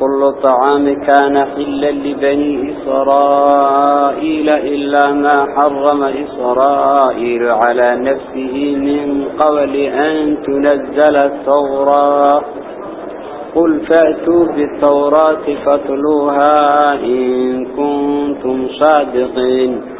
كل طعام كان حلا لبني إسرائيل إلا ما حرم إسرائيل على نفسه من قبل أن تنزل التوراة. قل فأتوا بالتوراة فاتلوها إن كنتم صادقين.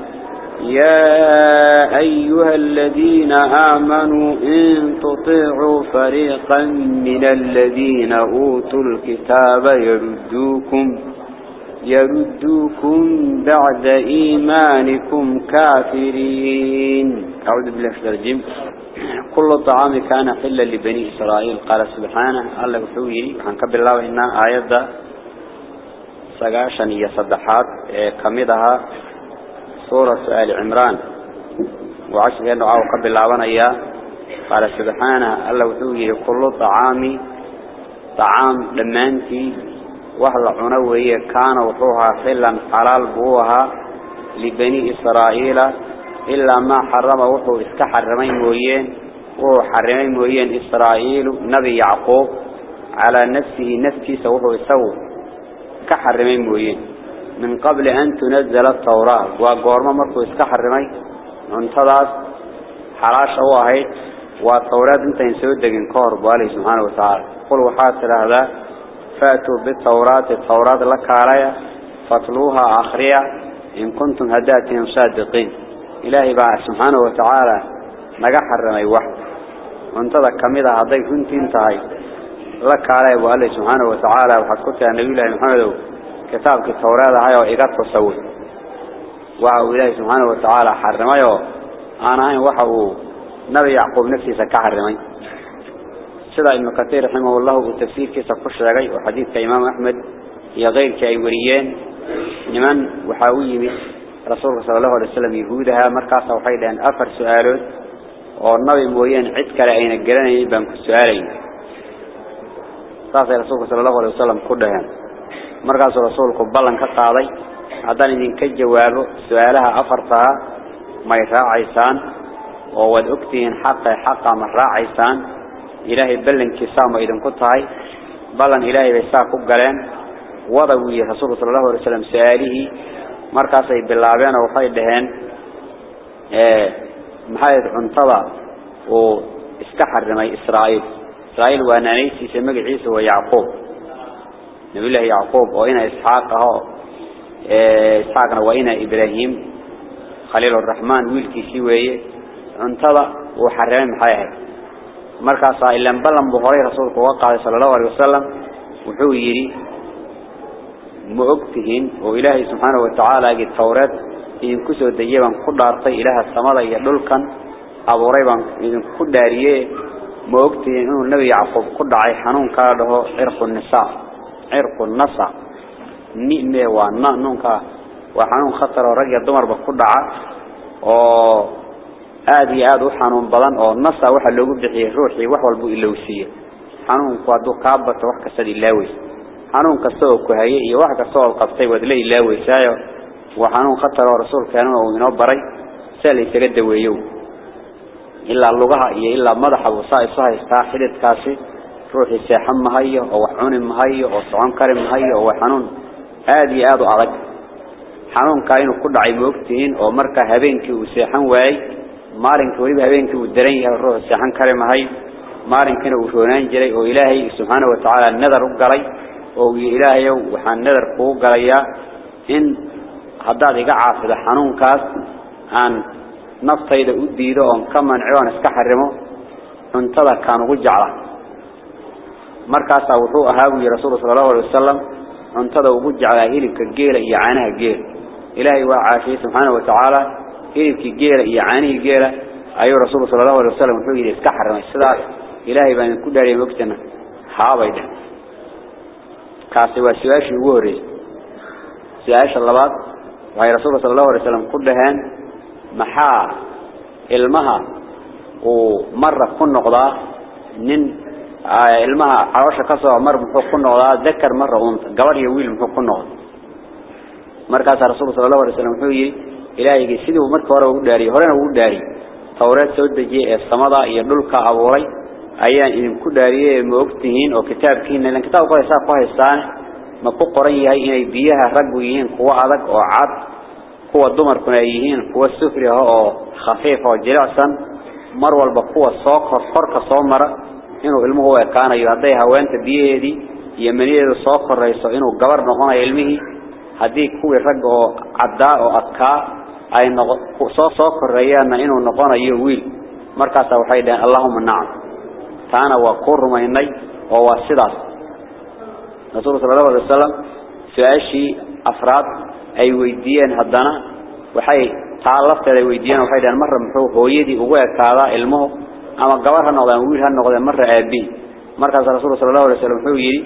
يا أيها الذين آمنوا إن تطيعوا فريقا من الذين أوتوا الكتاب يردوكم يردوكم بعد إيمانكم كافرين. أعوذ بالله من الرجيم. كل طعام كان حلا لبني إسرائيل. قال سبحانه الله وحوي وحنكب الله إن آيات سقاشا يصدحات كمدها سورة آل عمران. وعشر عاو قبل الله إياه. قال سبحانه الله وحوي كل طعام طعام لمانتي وهل عنوية كان وحوها حلا حلال بوها لبني إسرائيل. إلا ما حرم وحو استحرمين مويين وهو حرمين مويين إسرائيل نبي يعقوب. على نفسه نفسي سوحو يسو كحرمين مويين من قبل أن تنزل التوراة. وقورما مركو استحرمين انتظر. حراش واحد والتوراة انت ينسود دقين كورب والي سبحانه وتعالى. قل وحاسر هذا. فاتوا بالتوراة. التوراة لك عليها فاتلوها آخرية إن كنتم هداتهم صادقين. إلهي بقى سبحانه وتعالى. نجح الرمي واحد وانتظر كميدا هذي. كنت انتهي لك عليه وقال سبحانه وتعالى. يا نبي الله محمد. كتابك التوراة هاي وإيقات تصوي وعو إلهي سبحانه وتعالى حرميه. أنا هاي وحو نبي يعقوب نفسي سكح الرمي سيدا ابن كثير رحمه الله بالتفسير كيسا قش لغي. وحديث كإمام أحمد. يا غير كأيوريين لمن وحاوي رسول صلى الله عليه وسلم يهودها. مركز وحيدا أفر سؤاله. والنبي مويين عد كلا أين الجلاني بانك السؤالين صلى الله عليه وسلم كلها مركز رسول قبلا كقاضي هذا إذن كجوابه سؤالها أفرتها ما يراعيسان وود أكتين حق حق من راعيسان إلهي بلن كسام إذن كنتهاي بلن إلهي بيساق قلان وضوي رسول صلى الله عليه وسلم سؤاله markaas ay bilaabeen oo waxay dhaheen ee maxay cuntada oo iska xarimay Israa'iil. Israa'iil waa نبي الله يعقوب وإنا إسحاق إيه، إسحاق وإنا إبراهيم خليل الرحمن ويلكي سيوية انتظى وحرمي محايا مركز إلا انبلا بغري رسولك وقع صلى الله عليه وسلم وحويري مؤكتهن وإلهي سبحانه وتعالى قد فورد إذن كسو الدجيبا قد أرطي إله السمالة يدلقا أبو ريبا إذن كد أريه مؤكتهن النبي يعقوب قد عيحنون كارده إرخ النساء. عرق النساء نئمة ونأنونك وحنون خطر ورقيا الدمر بقدعة وآدي آدو حنون بلان. أو النساء وحا لو بحي روحي وحوال بو إلوسية حنون قادو كابة وحكا سدي اللاوي حنون كسوه كهية يواحد كسوه القبطي ودلي الله ويسايا وحنون خطر ورسول كانوا ومنبري سالي تقد ويو إلا اللغة إلا ruuxi seexan mahayo oo wax cuni mahayo oo socon kari mahayo oo xanuun aada iyo aada u adag. Xanuunkaa inuu ku dhacay moogtihiin oo markaa habeenkii uu seexan waayey maalinka weliba habeenkii uu daran yahay ruuxu seexan kari mahay maalinkiina uu roonaan jiray oo ilaahay subxaana wa tacaala nadar u galay oo uu ilaahayow waxaan nadar kugu galayaa in haddaad iga caafido xanuunkaas aan naftayda u diido oon ka manci aan iska xarimo cuntada kaan ugu jecla إيقا عافظ حنون كاس عن نفتيدا أديدا أن كمان عيوان اسكحرمو انتظر كانوا قجعلا مركاسا وحوء هاوي رسول صلى الله عليه وسلم انتظر قجعلا هيلك الجيلة إيعانها الجيل إلهي وعافيه سبحانه وتعالى هيلك الجيلة إيعانه الجيلة أيها رسول صلى الله عليه وسلم وحوء إلي اسكحرم السلاح إلهي بان كل داري وقتنا حابيدا كاسي وسواشي ووري سياش اللبات وهي رسول صلى الله عليه وسلم كلهان ilmaha caloosha ka soo mar muxuu ku noqdaa dakar mar uunta gabadh iyo wiil muxuu ku noqday. Markaas rasuulku sallallahu alayhi wasallam wuxuu yiri ilaahiga sidoo markii hore ugu dhaariyay horena ugu dhaariyay tawreed soo dajiyay ee samada iyo dhulka abuuray ayaan idinku ku dhaariyay ma ogtihiin oo kitaabkiina ilan kitaab qoraysa ku haystaan ma ku qoran yahay inay biyaha raggu yihiin kuwa adag oo cad kuwa dumarkuna ay yihiin kuwa sufri ah oo khafiif ah oo jilicsan mar walba kuwa soo kor korka soo mara. إنه علمه هو كان يهديها وأنت بيهدي يمني إذا صافر رئيسه إنه جبرنا هنا علمه. هذه كوي رجع عداء أكا أي نق صافر رئيسنا إنه نقانا يويل مركز وحيد اللهم نعم. ثانا وقر ما يني هو سداس نصر صلى الله عليه وسلم في أشي أفراد أي ويدين هدنا وحيد تعلفت أي ويدين وحيد المرة محو هو يدي هو كذا علمه. Ama gabar ha noqdaan wiil ha noqdeen marra aabi markaas rasuulka sallallahu alayhi wasallam wuxuu yiri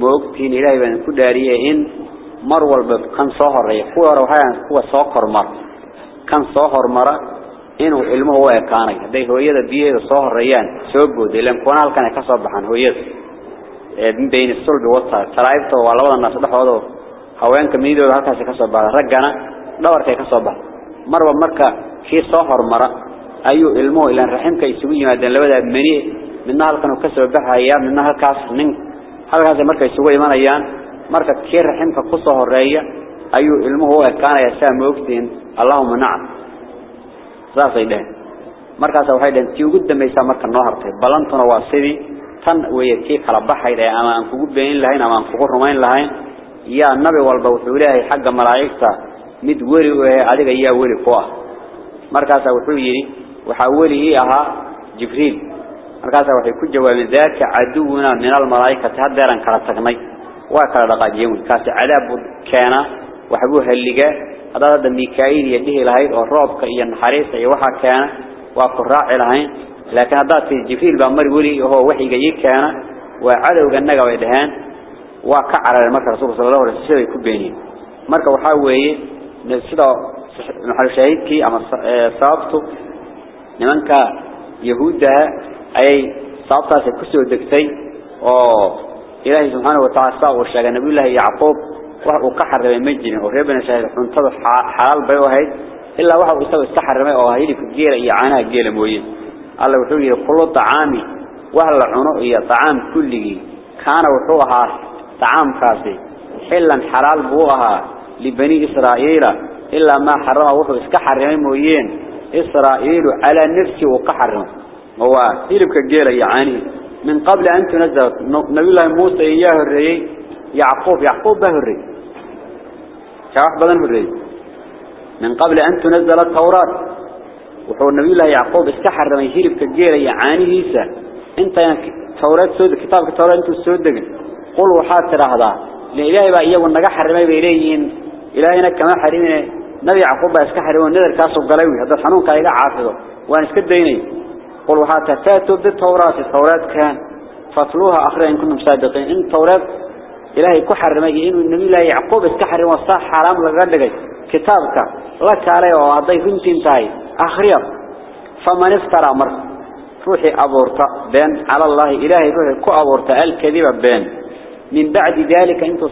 ma ogtiin ilaahay baan ku dhaariyay in mar walba kan soo horeeyo kuwa hore waxay kuwa soo kormar kan soo hormara inuu ilmuhu u ekaanay haday hooyada biyeeda soo horeeyaan soo booday lan kuna halkan ay ka soo baxaan hooyada ee been sulbi wata talaayibta waa labada naas dhaxoodo haweenka miidooda halkaas ka soo baxda ragana dhawarkay ka soo baxda marba marka kii soo hormara ayuu ilmuhu ilan raximka isugu yimaadeen labada mani midna halkan uu ka soo baxaya midna halkaas nin halkaas markay isugu imanayaan marka kii raximka ku soo horeeya ayuu ilmuhu u ekaanaya saa moogtiin allahumma na'am saasay dhaheen markaas waxay dhaheen tii ugu dambaysa marka noo hartay balantuna waa sidii tan weeye tii kala baxayd ee ama aan kugu beenin lahayn ama aan kugu rumayn lahayn yaa nabi walba wuxuu leeyahay xagga malaa'igta mid weli u yahay adiga yaa weli ku ah markaas wuxuu yiri markaas waxay ku jawaabeen daaka caduuna min al malaa'ikati hadeeran kala tagnay waa kala dhaqaajiyeen kaasi cadaab keena waxbuu haliga هذا هذا ميكائيل يديه لهيد أو رابك إيا النحريس أي وحا كان وكراع لهين لكن هذا في جفيل بأمر ولي وهو وحي جيك كان. وعدو جنجا ويدهان. وكعر المركة رسول صلى الله عليه وسلم يكون بيني مركة وحاوي نسيدا محل شهيد لمنك يهودها أي صابتها سكسو دكتي أو إلهي سبحانه وتعالى صاغ والشاق نبي الله يعقوب وحو bay ahayd illa waxa uu isaga iska xarimay oo hilibka geela iyo caanaha geela mooyee alla wuxuu yiri kullu taami waxa la cuno iyo taam kulligi kaana wuxuu ahaa taamkaasi xillan xalaal buu ahaa li bani israa'iila illa ma harama wuxuu iska xarimay mooyeen nafsi uu ka xarimay waa hilibka geela iyo caanihi min qabl an tunzal nabiy muusa iyo horreeyay يعقوب يعقوب بهري كواح بدن هري من قبل أن تنزل التوراة. وحو النبي الله يعقوب استحر من يهيرب كجيرة يعاني هيسا أنت توراة سود كتاب التوراة انتو السود قل وحات هذا. لإلهي بقى إياه والنجاح حرمي بإليين إلهينا كما حرمي نبي يعقوب بقى اسكحر ونذر كاسو قلوي. هذا الحنون كان إله عافظه وأن اسكد ديني. قل وحات تاتوا بالتوراة. التوراة كان فاطلوها أخرى إن كنتم صادقين. إن التوراة إلهي كحرمي إنه النبي الله يعقوب اسكحر وصاح حرام لغدقي كتابك لك عليه وعضي فنتين تاي أخريا فمن افترى مر روحي أبورتا بين. على الله إلهي روحي كو أبورتا الكذبة بين. من بعد ذلك انتو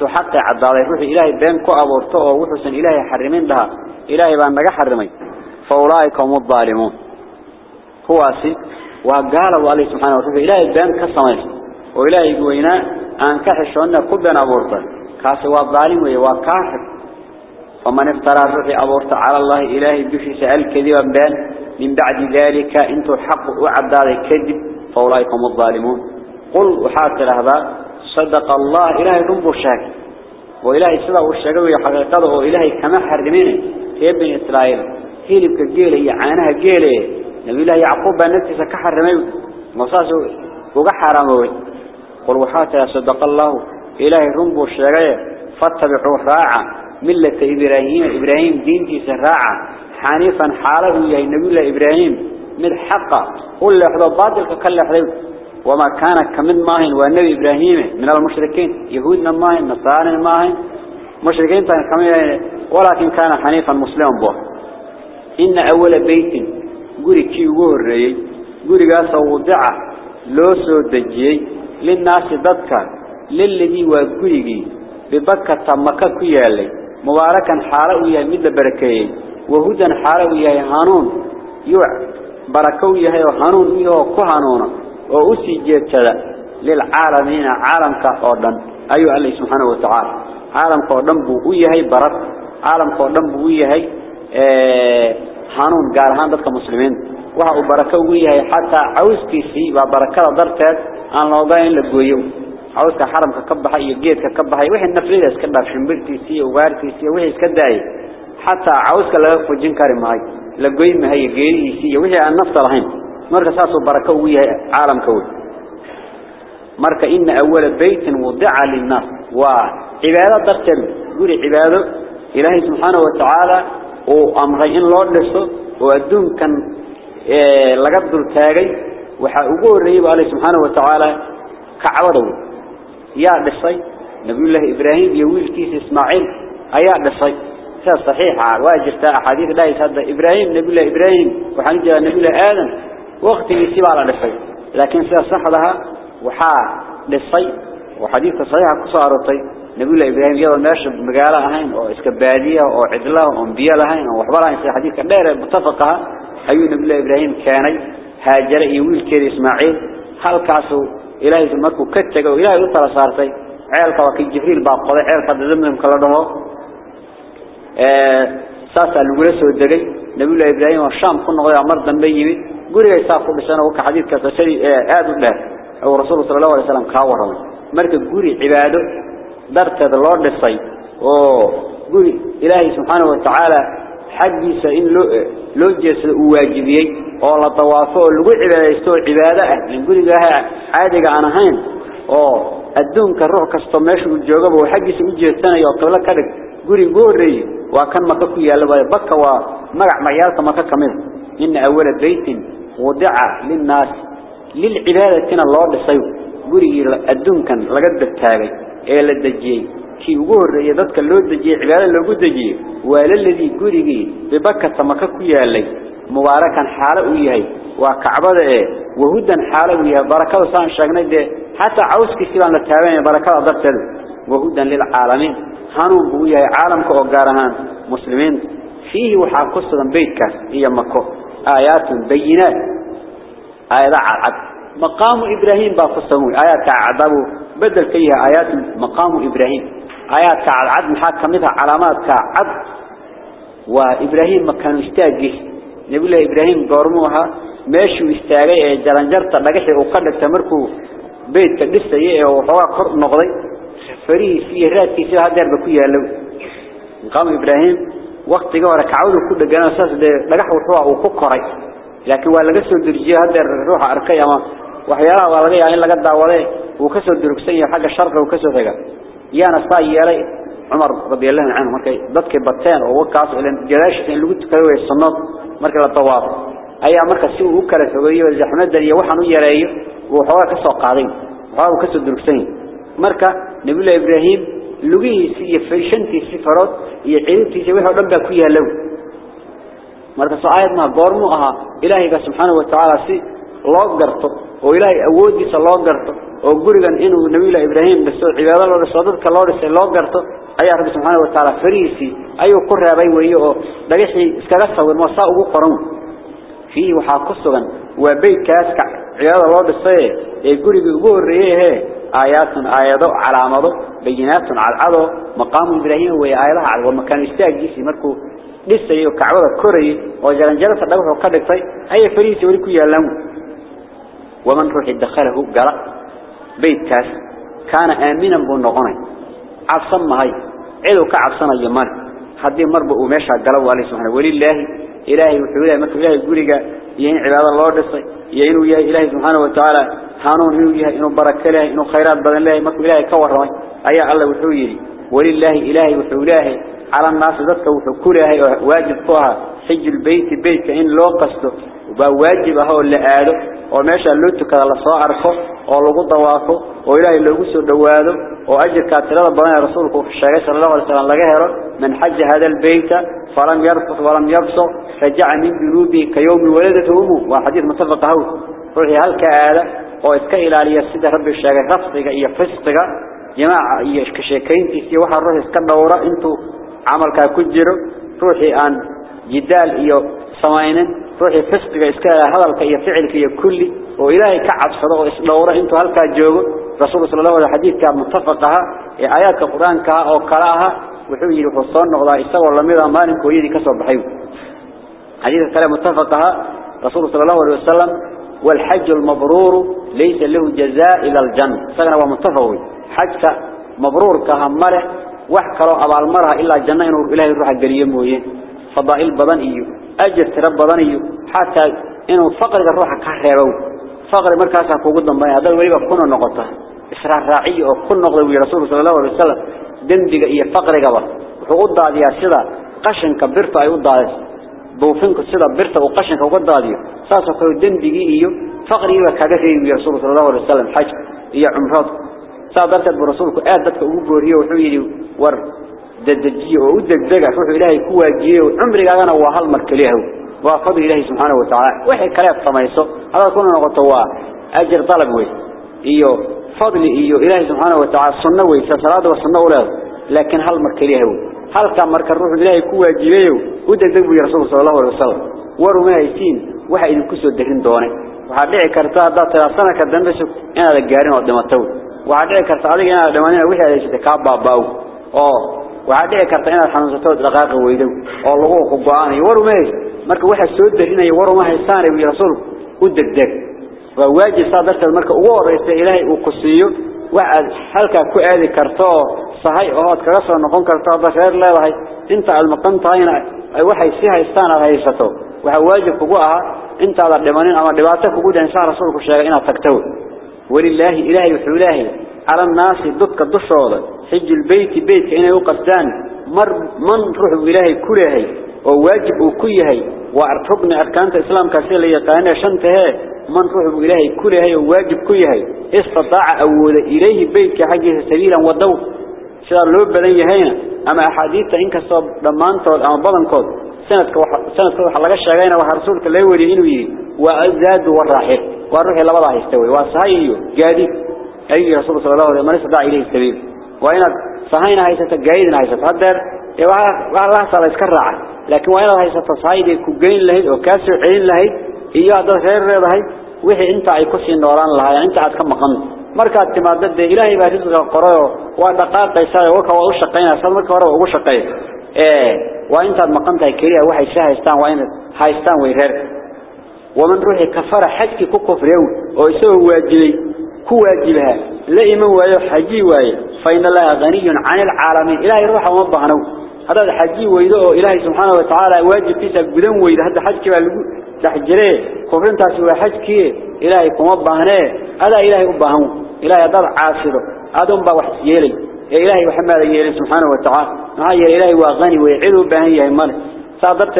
صا حق عضاضي روحي إلهي بين كو أبورتو وحسن إلهي حرمين لها إلهي بان نجا حرمي. فأولئك هم الظالمون. هو أسي. وقال الله سبحانه وتعالى إلهي بين كسميس وإلهي قوينا أن كحشونا كبنا أبورتا كاسي والظالم وكافر ومن افترى روحي أبورتا على الله إلهي بشي سأل كذبا بان من بعد ذلك انتو حق وعضاضي كذب. هم الظالمون. قل وحاكر هذا. صدق الله إلهي رنبو شاكي وإلهي صدق الشاكي حقيقته وإلهي كما حرمين في ابن إسرائيل. هيلبك الجيلة عانها الجيلة نبي الله يعقوب نفسه كحرمي مصاصه وقحرمه. قل وحاكر صدق الله. إلهي رنبو الشاكي فاتبعوا راعا. ملة إبراهيم إبراهيم دينتي سراعا حنيفا حاله يا نبي الله إبراهيم. من حقه. قل لحظة باطل كل حلو وما كان كمن ماهن والنبي إبراهيم من المشركين يهودنا ماهن نصارى ماهن. مشركين كمان ولكن كان حنيفا مسلما به إن أول بيت قري كي وهري قري قاس وضع لوسو دجي للناس ضدك للذي وقري ببكة مكة كيالي. مباركا حارة وياه مثل بركيه وهدى حارة وياه هانون. يوع وأسي جيتشدا للعالمين عالم كأردن أيها الله سبحانه وتعالى عالم كأردن بوئيه برد. عالم كأردن بوئيه هانون قارهان ضدك مسلمين. وها بركة وياه حتى عوز كيسي وبركة ضرتت أن لوضعين لقويو. عوز كحرم ككبها يجيد ككبها وحي النفلية اسكدها شمبرتيسي وغارتيسي وحي اسكدها حتى عوز كلا فجين كارم هاي لقوي ما هي جيريسي وحي النفط رهين مركا ساسو بركة عالم كوي مركا إن أول بيت وضع للناس وعبادة ضرتل قولي عبادة إلهي سبحانه وتعالى وأمرين الله لسه وأدون كان إيه لقد التاغي وحاقوه الرئيب عليه سبحانه وتعالى كعوضه يا دصي نبي الله إبراهيم يويل كيس إسماعيل أيا دصي سيد صحيحة واجرت أحاديث لا يصدق إبراهيم نبي الله إبراهيم وحنجى نبي الله آدم وقت يسيب على دصي لكن سيد صح لها وحا دصي وحديث صحيحة كسارتي نبي الله إبراهيم يلا ماشي بمقالة هين أو إسكبادية أو عدلة أو أنبياء لهين أو وحبالها في حديث كان دائرة متفقها أيو نبي الله إبراهيم كاني هاجر يويل كير إسماعيل. هل كاسو إلهي سمكو كتك وإلهي أطلع صارتي عيالك وكي جبريل باقضي عيالك دزمهم كلا دمو. ساسا لغرسو الدقي نبي الله إبراهيم والشام كنا غير عمر دنبيبي قولي يساقو بسنة وكا حديث كتسري آدو الله أو رسول صلى الله عليه وسلم كاورا مركب قولي عباده درت هذا الله للصيد قولي إلهي سبحانه وتعالى حقيسة إن لو جيس واجبيي oo la tawaafo oo lagu cibaadeysto cibaado ah in guriga caadiga aan ahayn oo adduunka ruux kasto meesha uu joogo oo xaqiisa u jeestanayo qibla ka dhig guri gooreey waa kan maka ku yaala way bakka waa magac magaalka maka kamid wada'a linnaas lil ibadatina loo dhisay gurigi adduunkan laga dagtaagay ee la dajiyay kii ugu horeeyay dadka loo dajiyay cibaado loogu dajiyay waa lalladii gurigi bibakka maka ku yaalay مباركا حالة وياي وكعبة إيه وهدا حالة وياي بركة وسان شغنا ده حتى عوز كسيبان للتابعين بركة ضبطل وهدا للعالمين هانون بوياي عالم كأقارهان مسلمين فيه وحا قصة بيتك هي مكو آيات بينات. آيات عد مقام إبراهيم باقصهم آيات عدبه بدل فيها آيات مقام إبراهيم. آيات عد محاكمتها علامات كعد وإبراهيم مكان استاجه نبي الله إبراهيم قرموها استاغي جرانجرتا دغخي أو قدغتا markuu beedka dhisay oo xogaa kor noqday fariis iyo raadkiisa hadeer ba ku yaalo qam Ibrahim وقتي جوا ركعود وكل دجان أساس ده لجح وروح وفكري لكن ولا جسوا درجية هذا الروح أركي ما. وحيلا ولا جي يعني لقد دعوله وكسر دركسية حاجة شرط وكسر ثقة يا نصاي يا عمر رضي الله عنه مركي ضدك بطين ووقعت على جلاش لوت كوي الصناد مركي الطواف. أي عمرك سوء وكرت وجي والزحمة دري وحنو يريه وحوا كسر قاعدين وحوا كسر دركسين مركي نبي إبراهيم wixii dhan baa ku yaalow marka soo aayad ma goormu aha ilaahiga subhanahu wa ta'ala si loo garto وإلهي أودي صلى الله قرته وقرقا إنه نبي الله إبراهيم بس عباد الله رسولتك الله رسول الله قرته أي رب سبحانه وتعالى فريسي أيو قرى بي ويو دقيحي اسكغسه والمصاء وقرون فيه وحاقصا وبيت كاسك عباد الله رسول يقول بيقول آيات آيات علامات بينات على العضو مقام إبراهيم وهي آياتها على ومكان استاجيسي مركو لسه يو كعبة كوري وجلنجلة الدوح وقدك طي أي فريسي ولكو يعلم ومن روح دخله قال بيت كاس كان آمنا بالنغني عبصا ما هي عدو كعبصنا يمان حدي مربع وماشى قالوا عليه سبحانه ولله إلهي وحوله مكو إلهي قولي يهين عباد الله دسي يهينو يا إلهي سبحانه وتعالى هانون إنو يهي إنو بركة له إنو خيرات بدن الله مكو إلهي كورهي أي الله وحويري ولله إلهي وحوله على الناس ذاتك وحكوله واجب طوها حج البيت بيت إن لو قصده. وواجب هو اللي قاله. وماشى اللوتك على صاع عرفه ولغو ضوافه وإلهي اللي قسو دواده وأجر كاتلة بنا في الشيء صلى الله عليه وسلم لغيره من حج هذا البيت فلم يرفض ولم يبصر رجع من ذنوبه كيوم ولدته أمه وحديث متفق هو روحي هل كآلة؟ وإسكا إلى السيدة رب الشيء رفضك إيا فسقك. جماعة إيا كشيكين تيسي وحا الروح إسكا دورة انتو عملك كجرو روحي أن جدال إيا سماينة روحي فسقك إسكا هذلك إيا فعلك إيا كلي وإلهي كعب صدق دورة إنتو هل كجوغو رسول صلى الله عليه حديث كان متفقها. آيات القرآن كا أو كراها. وحوي الحصان نغضاء إستوى اللميضة مالك ويدي كسب بحيو. حديث الكلام متفقها. رسول صلى الله عليه وسلم والحج المبرور ليس له جزاء إلى الجنة. سأنا ومتفقه حج مبرور كهمرة وحكروا أبا المرأة إلا الجنة إنه إلهي الروح القريم ويه فضائل بدن إيو أجر ترب بدن إيو حتى إنه فقر الروح كهربو فقر مركزها كوجدا ما هذا وليبا كنا نقطة. إسراء راعي أو كل نقطة رسول صلى الله عليه وسلم. دندق إيه فقر جبا وحقود دادي سيدا قشن كبرت أيود دادي. بوفنك سيدا برت وقشن كوجد دادي. ساسا كيو دندق إيه فقر إيه كذا رسول صلى الله عليه وسلم. حج إيه عمرات. سادرت برسولك آدتك أوبوريه وحويلي ور. ددجيه ودقدقة. روح إلهي كواجيه وعمري أنا وهل مركليه وفضل إلهي سبحانه وتعالى. وحي كلاب سميسو هذا كنا نقطوا أجر طلب وي. إيو. فضل إيو. إلهي سبحانه وتعالى. السنة وي. صلاة والسنة ولا. لكن هل مركليه هل كان مرك الروح إلهي كوا جيبيه ودقدق يا رسول صلى الله عليه وسلم. ورما وحي إذن كسو الدهن دونه وحدعي كرتا دا تلاسانا كدنبسو إنا دقارين ودمتو. وحدعي كرتا عليك إنا دمانين وحي عليك تكاب باباو. أوه وعده إيه كرت إنا حنزتود لغاق ويدو. الله هو خبعاني ورمي مرك واحد سود هنا يورمه الثاني ويرسل ودك دك. فواجه صادرت المرك وار إلهي وقصيو. وعد حلك كؤاد كرتاه صحيح أوت كرسل نكون كرتاه بشر لا وهي أنت على المقام طاينة أي واحد سيها الثان غير سطو وحواجه خبعها أنت على دمانين أما دواتك وجود إنسان رسولك شجع إنا ولله إلهي وحوله. على الناس ضدك دشوده حج البيت بيت إنه يقصدان. مر من روح إلهي كله وواجب وكيه وأرتقن أركان الإسلام كثير ليقانا شنته. من روح إلهي كله وواجب كيه استطاع أول إليه بيت حقه سبيلا ودو. سيار لوب بلن يهينا أما أحاديث إنك صاب لمان طول أما بلن كود. سنة سنة كود حلقة الشاقين وحرسولك لا يولي إنه وأزاد والراحل والروح لا وضع يستوي. وصحيح جادي. أي رسول صلى الله عليه وسلم من استطاع إليه السبيل وإن صحينا هيسة جايدنا هيسة هدر والله صلى يسكرع لكن وإن هيسة صحيح كجين لهيد وكاسر عين لهيد. إياه ده غير لهيد وحي إنت أي كسي النوران لها يعني إنت عاد كم مقام مركز تمادد إلهي بارزق القرآن ودقاق يساوي وكا وأشقين أصلا مركز ورا وأشقين إيه. وإنت مقام تاكيريا وحي شاهستان وإن هايستان ويغير. ومن روحي كفر حجك كفر يوم. ويسوي واجلي كواجبها. لا إيمان وايو حجي وايو فإن الله غني عن العالمين. إلهي روح ومبهنو هذا الحجي ويدو إلهي سبحانه وتعالى. واجب فيسا قدام ويدو هذا حجي تحجريه كفرين تاسوا حجي إلهي كمبهنه هذا إلهي أبهنو إلهي هذا عاصره. هذا أنبا وحس يلي. إلهي محمد يلي سبحانه وتعالى. هاي إلهي وغني ويعلو بهن يا إيمان. صادرت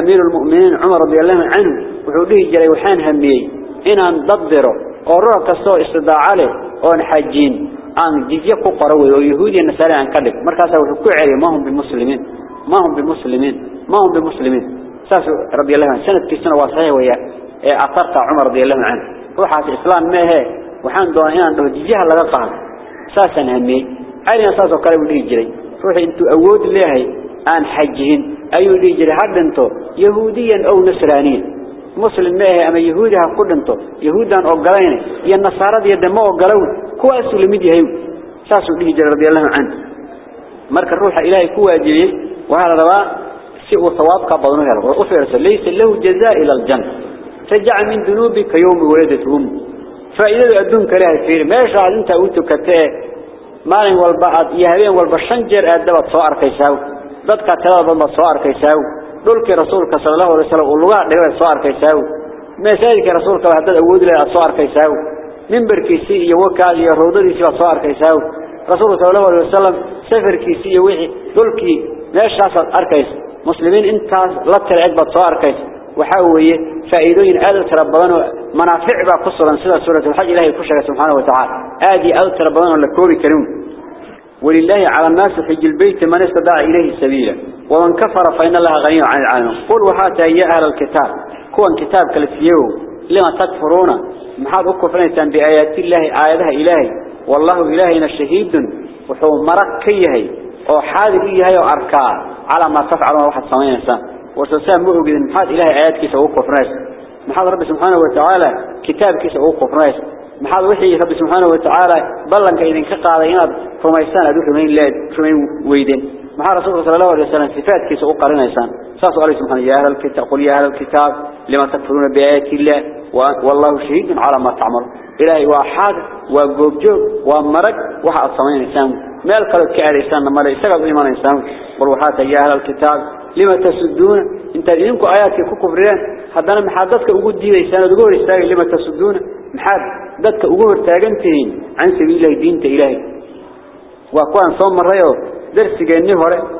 أمير المؤمنين عمر رضي الله عنه. وحوله جري وحان هميه inaan dad diro oo ruux kastoo istidaaca leh oon xajin aan jizye ku qoro way oo yahuudiya nasara aan ka dhig markaas wuxuu ku celiyay ma hum bimuslimiin ma hum bimuslimiin ma hum bimuslimiin saas rabbi allah sanadkiisana waa saxiix weeyaa أثرت عمر رضي الله عنه روح على الإسلام ما هي وحان دون إن عنده جزيها لغا قهر ساسا همي علي أساسه قال ولي جري روح انتو أود الله أن حجهن أيو لي جري حد انتو يهوديا أو نصرانيا مسلم ما هي أما يهودها قد انتو يهودا أقلين يا النصارى دي دماء أقلون كوا أسلمي هيو. ساسو لي جري رضي الله عنه. مرك الروح إلهي كوا جري وهذا رواء سئو ثوابك بضنه وأفرس ليس له جزاء إلى الجنة. تجع من ذنوبك يوم ولدتهم. فإذا أدونك لها فير ما يشعر أنت أوتك تاه مالين والبعض يهبين والبشنجر أدبت صوار كيساو. ضدك تلابا صوار كيساو. دولك رسولك صلى الله عليه وسلم واللغاء لغاية صوار كيساو ما سيدك رسولك وحدد أود لها صوار كيساو منبر كيسي يوكا يهودي سوى صوار كيساو رسولك صلى الله عليه وسلم سفر كيسي يوحي دولك ما يشعر أركيس مسلمين انت لا تلعب صوار كيس وحاوية فائدين آدل تربضان منافع بقصرا سيدة سورة الحج إلهي كشك سبحانه وتعالى آدي آدل تربضان ولا كوري كريم ولله على الناس حج البيت من استدعى إليه سبيلا. ومن كفر فإن الله غني عن العالم قل وحاتا يا أهل الكتاب. كون كتاب كالفيو لما تكفرون؟ محاد أكفرين بآيات الله آياتها إلهي. والله إلهينا شهيد وحو مركيه وحاذر إيهي وأركاه على ما تفعل واحد سمين إنسان. وسلسان مؤجد محاد إلهي آيات كيس أوقف ناس محاد رب سبحانه وتعالى كتاب كيس أوقف محاد وحي رب سبحانه وتعالى بلنك إذن كقاضي إناد رميسان أدوك رمين لاد رمين ويدين. محاد رسول صلى الله عليه وسلم صفات كيس أوقف ناس ساس عليه سبحانه يا أهل الكتاب قل يا أهل الكتاب لما تكفرون بآيات الله والله شهيد على ما تعمل إلهي وأحد وقوبجوب ومرق وحا الصمين إنسان. مال قلت كأهل إنسان ما ليس قد إنسان. والوحات يا أهل الكتاب لما تسدون انت إذنكم آياتك كفرين حدنا محادثك أقول دي ليسان تقول لما تسدون محادثك أقول تاغنتين عن سبيل الله دينة إلهي وأقوان صوم الرأيو درس جانيه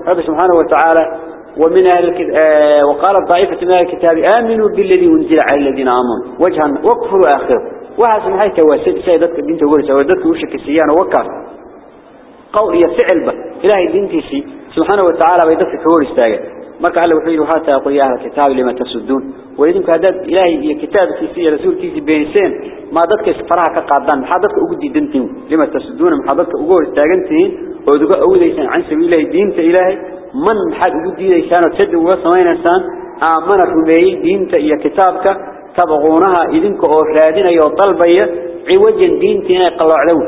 رب سبحانه وتعالى ومن آه وقال طائفة من الكتاب آمنوا بالذي انزل على الذين آمنوا وجها واكفروا آخره وهذا من حيث واسد سيدتك دينته ورسة ودتك وشك السيان وكار قول يفعل به إلهي دينتي سبحانه وتعالى بيدفع حول استاغي مرك على له وحاتا قل يا كتاب لما تسدون ولدم كهذا إلهي هي كتاب في رسول تسي بين سين. ما ضدك فرح كقعدان حضرتك أودي دنتين لما تسدون حضرتك أقول تاجنتين ودك أودي عن سبيل الله دين تإلهي من حد أودي ليشان وتشد وصمين إنسان آمنا في بيه دين تيا كتابك. تبغونها إذن كأفرادنا يطلب يا عوج دين تيا قلوا علوه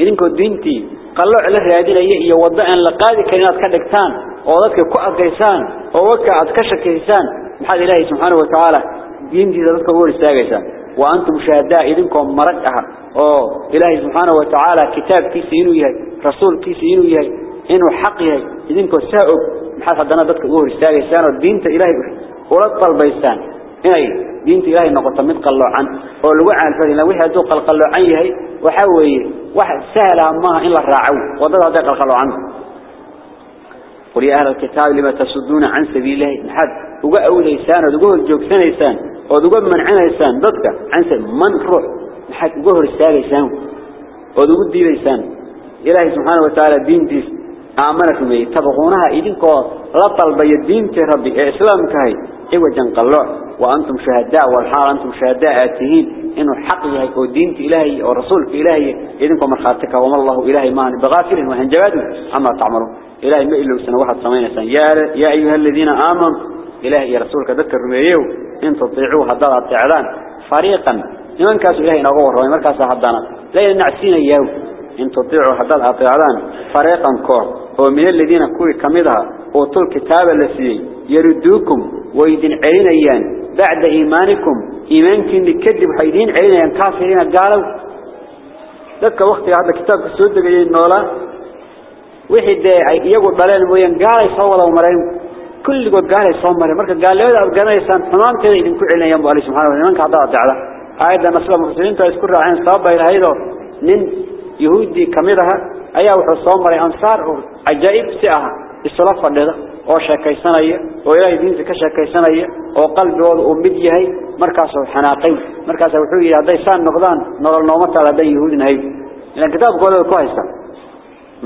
إذن كدين تي قلوا على هذه هي وضع لقادك الناس كدكتان. وضدك كعب قيسان ووكع أتكشف قيسان بحال إلهي سبحانه وتعالى يمدي ذلك قول استاقيسان وأنتم شهداء إذنكم مرجعها أو إلهي سبحانه وتعالى كتاب كيس إنويه رسول كيس إنويه إنو حقيه إذنكم سعب محاد حدنا ذلك قول استاقيسان والدينة إلهي ورد طلبيسان إيه دينة إلهي نقطة من قلوا عن ولوعا الفرين لو يهدو قلوا عنيه وحوي واحد سهل أمه إلا الرعو وضد ذلك قلوا عنه قل يا أهل الكتاب لما تصدون عن سبيل الله محد وقا أوليسان ودقوه الجوكسانيسان ودقوه منعنيسان ضدك. عن سبيل من روح. محد وقوه الساليسان ودقوه الديليسان إلهي سبحانه وتعالى دين ديس آمنكم به تبغونها إذنكو لطل بي الدين ربي إسلام كهي. إيوة جنقلع وأنتم شهداء والحال أنتم شهداء آتهين. إنه حق يهيكو دين إلهي ورسولك إلهي. إذنكم مرخاتك وما الله إلهي ماني بغافل وهنجباده أما تعملون. إلهي ما إلا سنة واحد سمين سنة. يا, يا أيها الذين آمنوا إلهي يا رسولك ذكر رمييو إن تطيعوه هدار التعلان فريقا لمن كاس إلهي نغور ومن كاس هدانا لا ينعسين إياه إن تطيعوا هدار التعلان فريقا كور. ومن الذين كوي كمدها وطول كتاب الذي يردوكم ويدين عين أيان. بعد إيمانكم إيمانكم لكذب حيدين عين أيان كافرين قالوا. ذلك وقت هذا الكتاب كسود لقيين نولا وحد يقول بلال مين قال يصور ومرين كل قد قال يصور مرة قال له أبغى أنا يسان فنان كذي إن كل يوم بقولي سبحان الله من كذا ضاع له هذا مسألة مسلمين تذكر طيب، عن صابة إلى هيدا من يهودي كمرها أيه وحصان مري أنصار عجائب سئها الصلاة فلذا أو شكاي سنية أو إلى يدين ذكر شكاي سنية أو قلب ولد أمدي هاي مركز الحناقين مركز الحوي هذا يسان نقدان نور النومات على بين يهودي هاي لأن كتاب قوله كويسان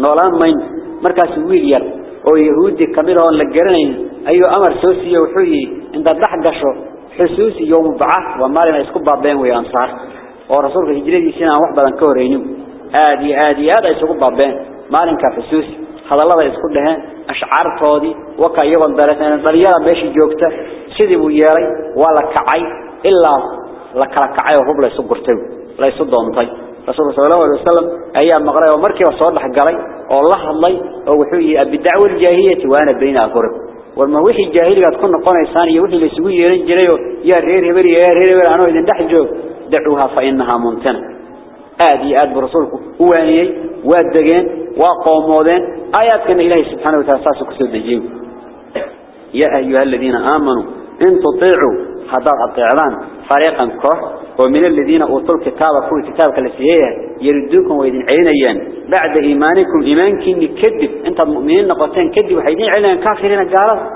noolaan mayn markaas wiil yar oo yahuudi kamid oo la garanayn ayuu amar soo siiyay wuxuu yiri inta dhax gasho حسوس يوم بعث ومالنا يسكب بابين ويانصار ورسولك هجريدي سنة وحبا كورينيو. آدي آدي هذا يسكب بابين. مالنا كحسوس هذا الله يسكب لها. أشعار طودي وكا يغن دارتنا ضليانا بيشي جوكتا. سيدي وياري. ولا كعي. إلا لكلا كعي وهب لا يسقرتو لا يسدونتي رسول صلى الله عليه وسلم أيام مغرب ومركي وصور حقري والله الله وحوي بالدعوة الجاهية وأنا بين أفرق والما وحي الجاهلي قد كنا قنا إنسانية وحي اللي سوي يرجع يا رير هبري يا رير هبري أنا إذا دحجوا دعوها فإنها ممتنة. آدي آد برسولك. هو أني وادجين وقومودين. آيات كان إلهي سبحانه وتعالى كسود الجيم يا أيها الذين آمنوا إن تطيعوا هذا الطيعان فريقا كه ومن الذين أوتوا الكتاب كل كتاب كالسيئة يردوكم ويدين عينيا. بعد إيمانكم إيمانكم كذب أنت المؤمنين نقطين كذب وحيدين عينيا. كافرين قالوا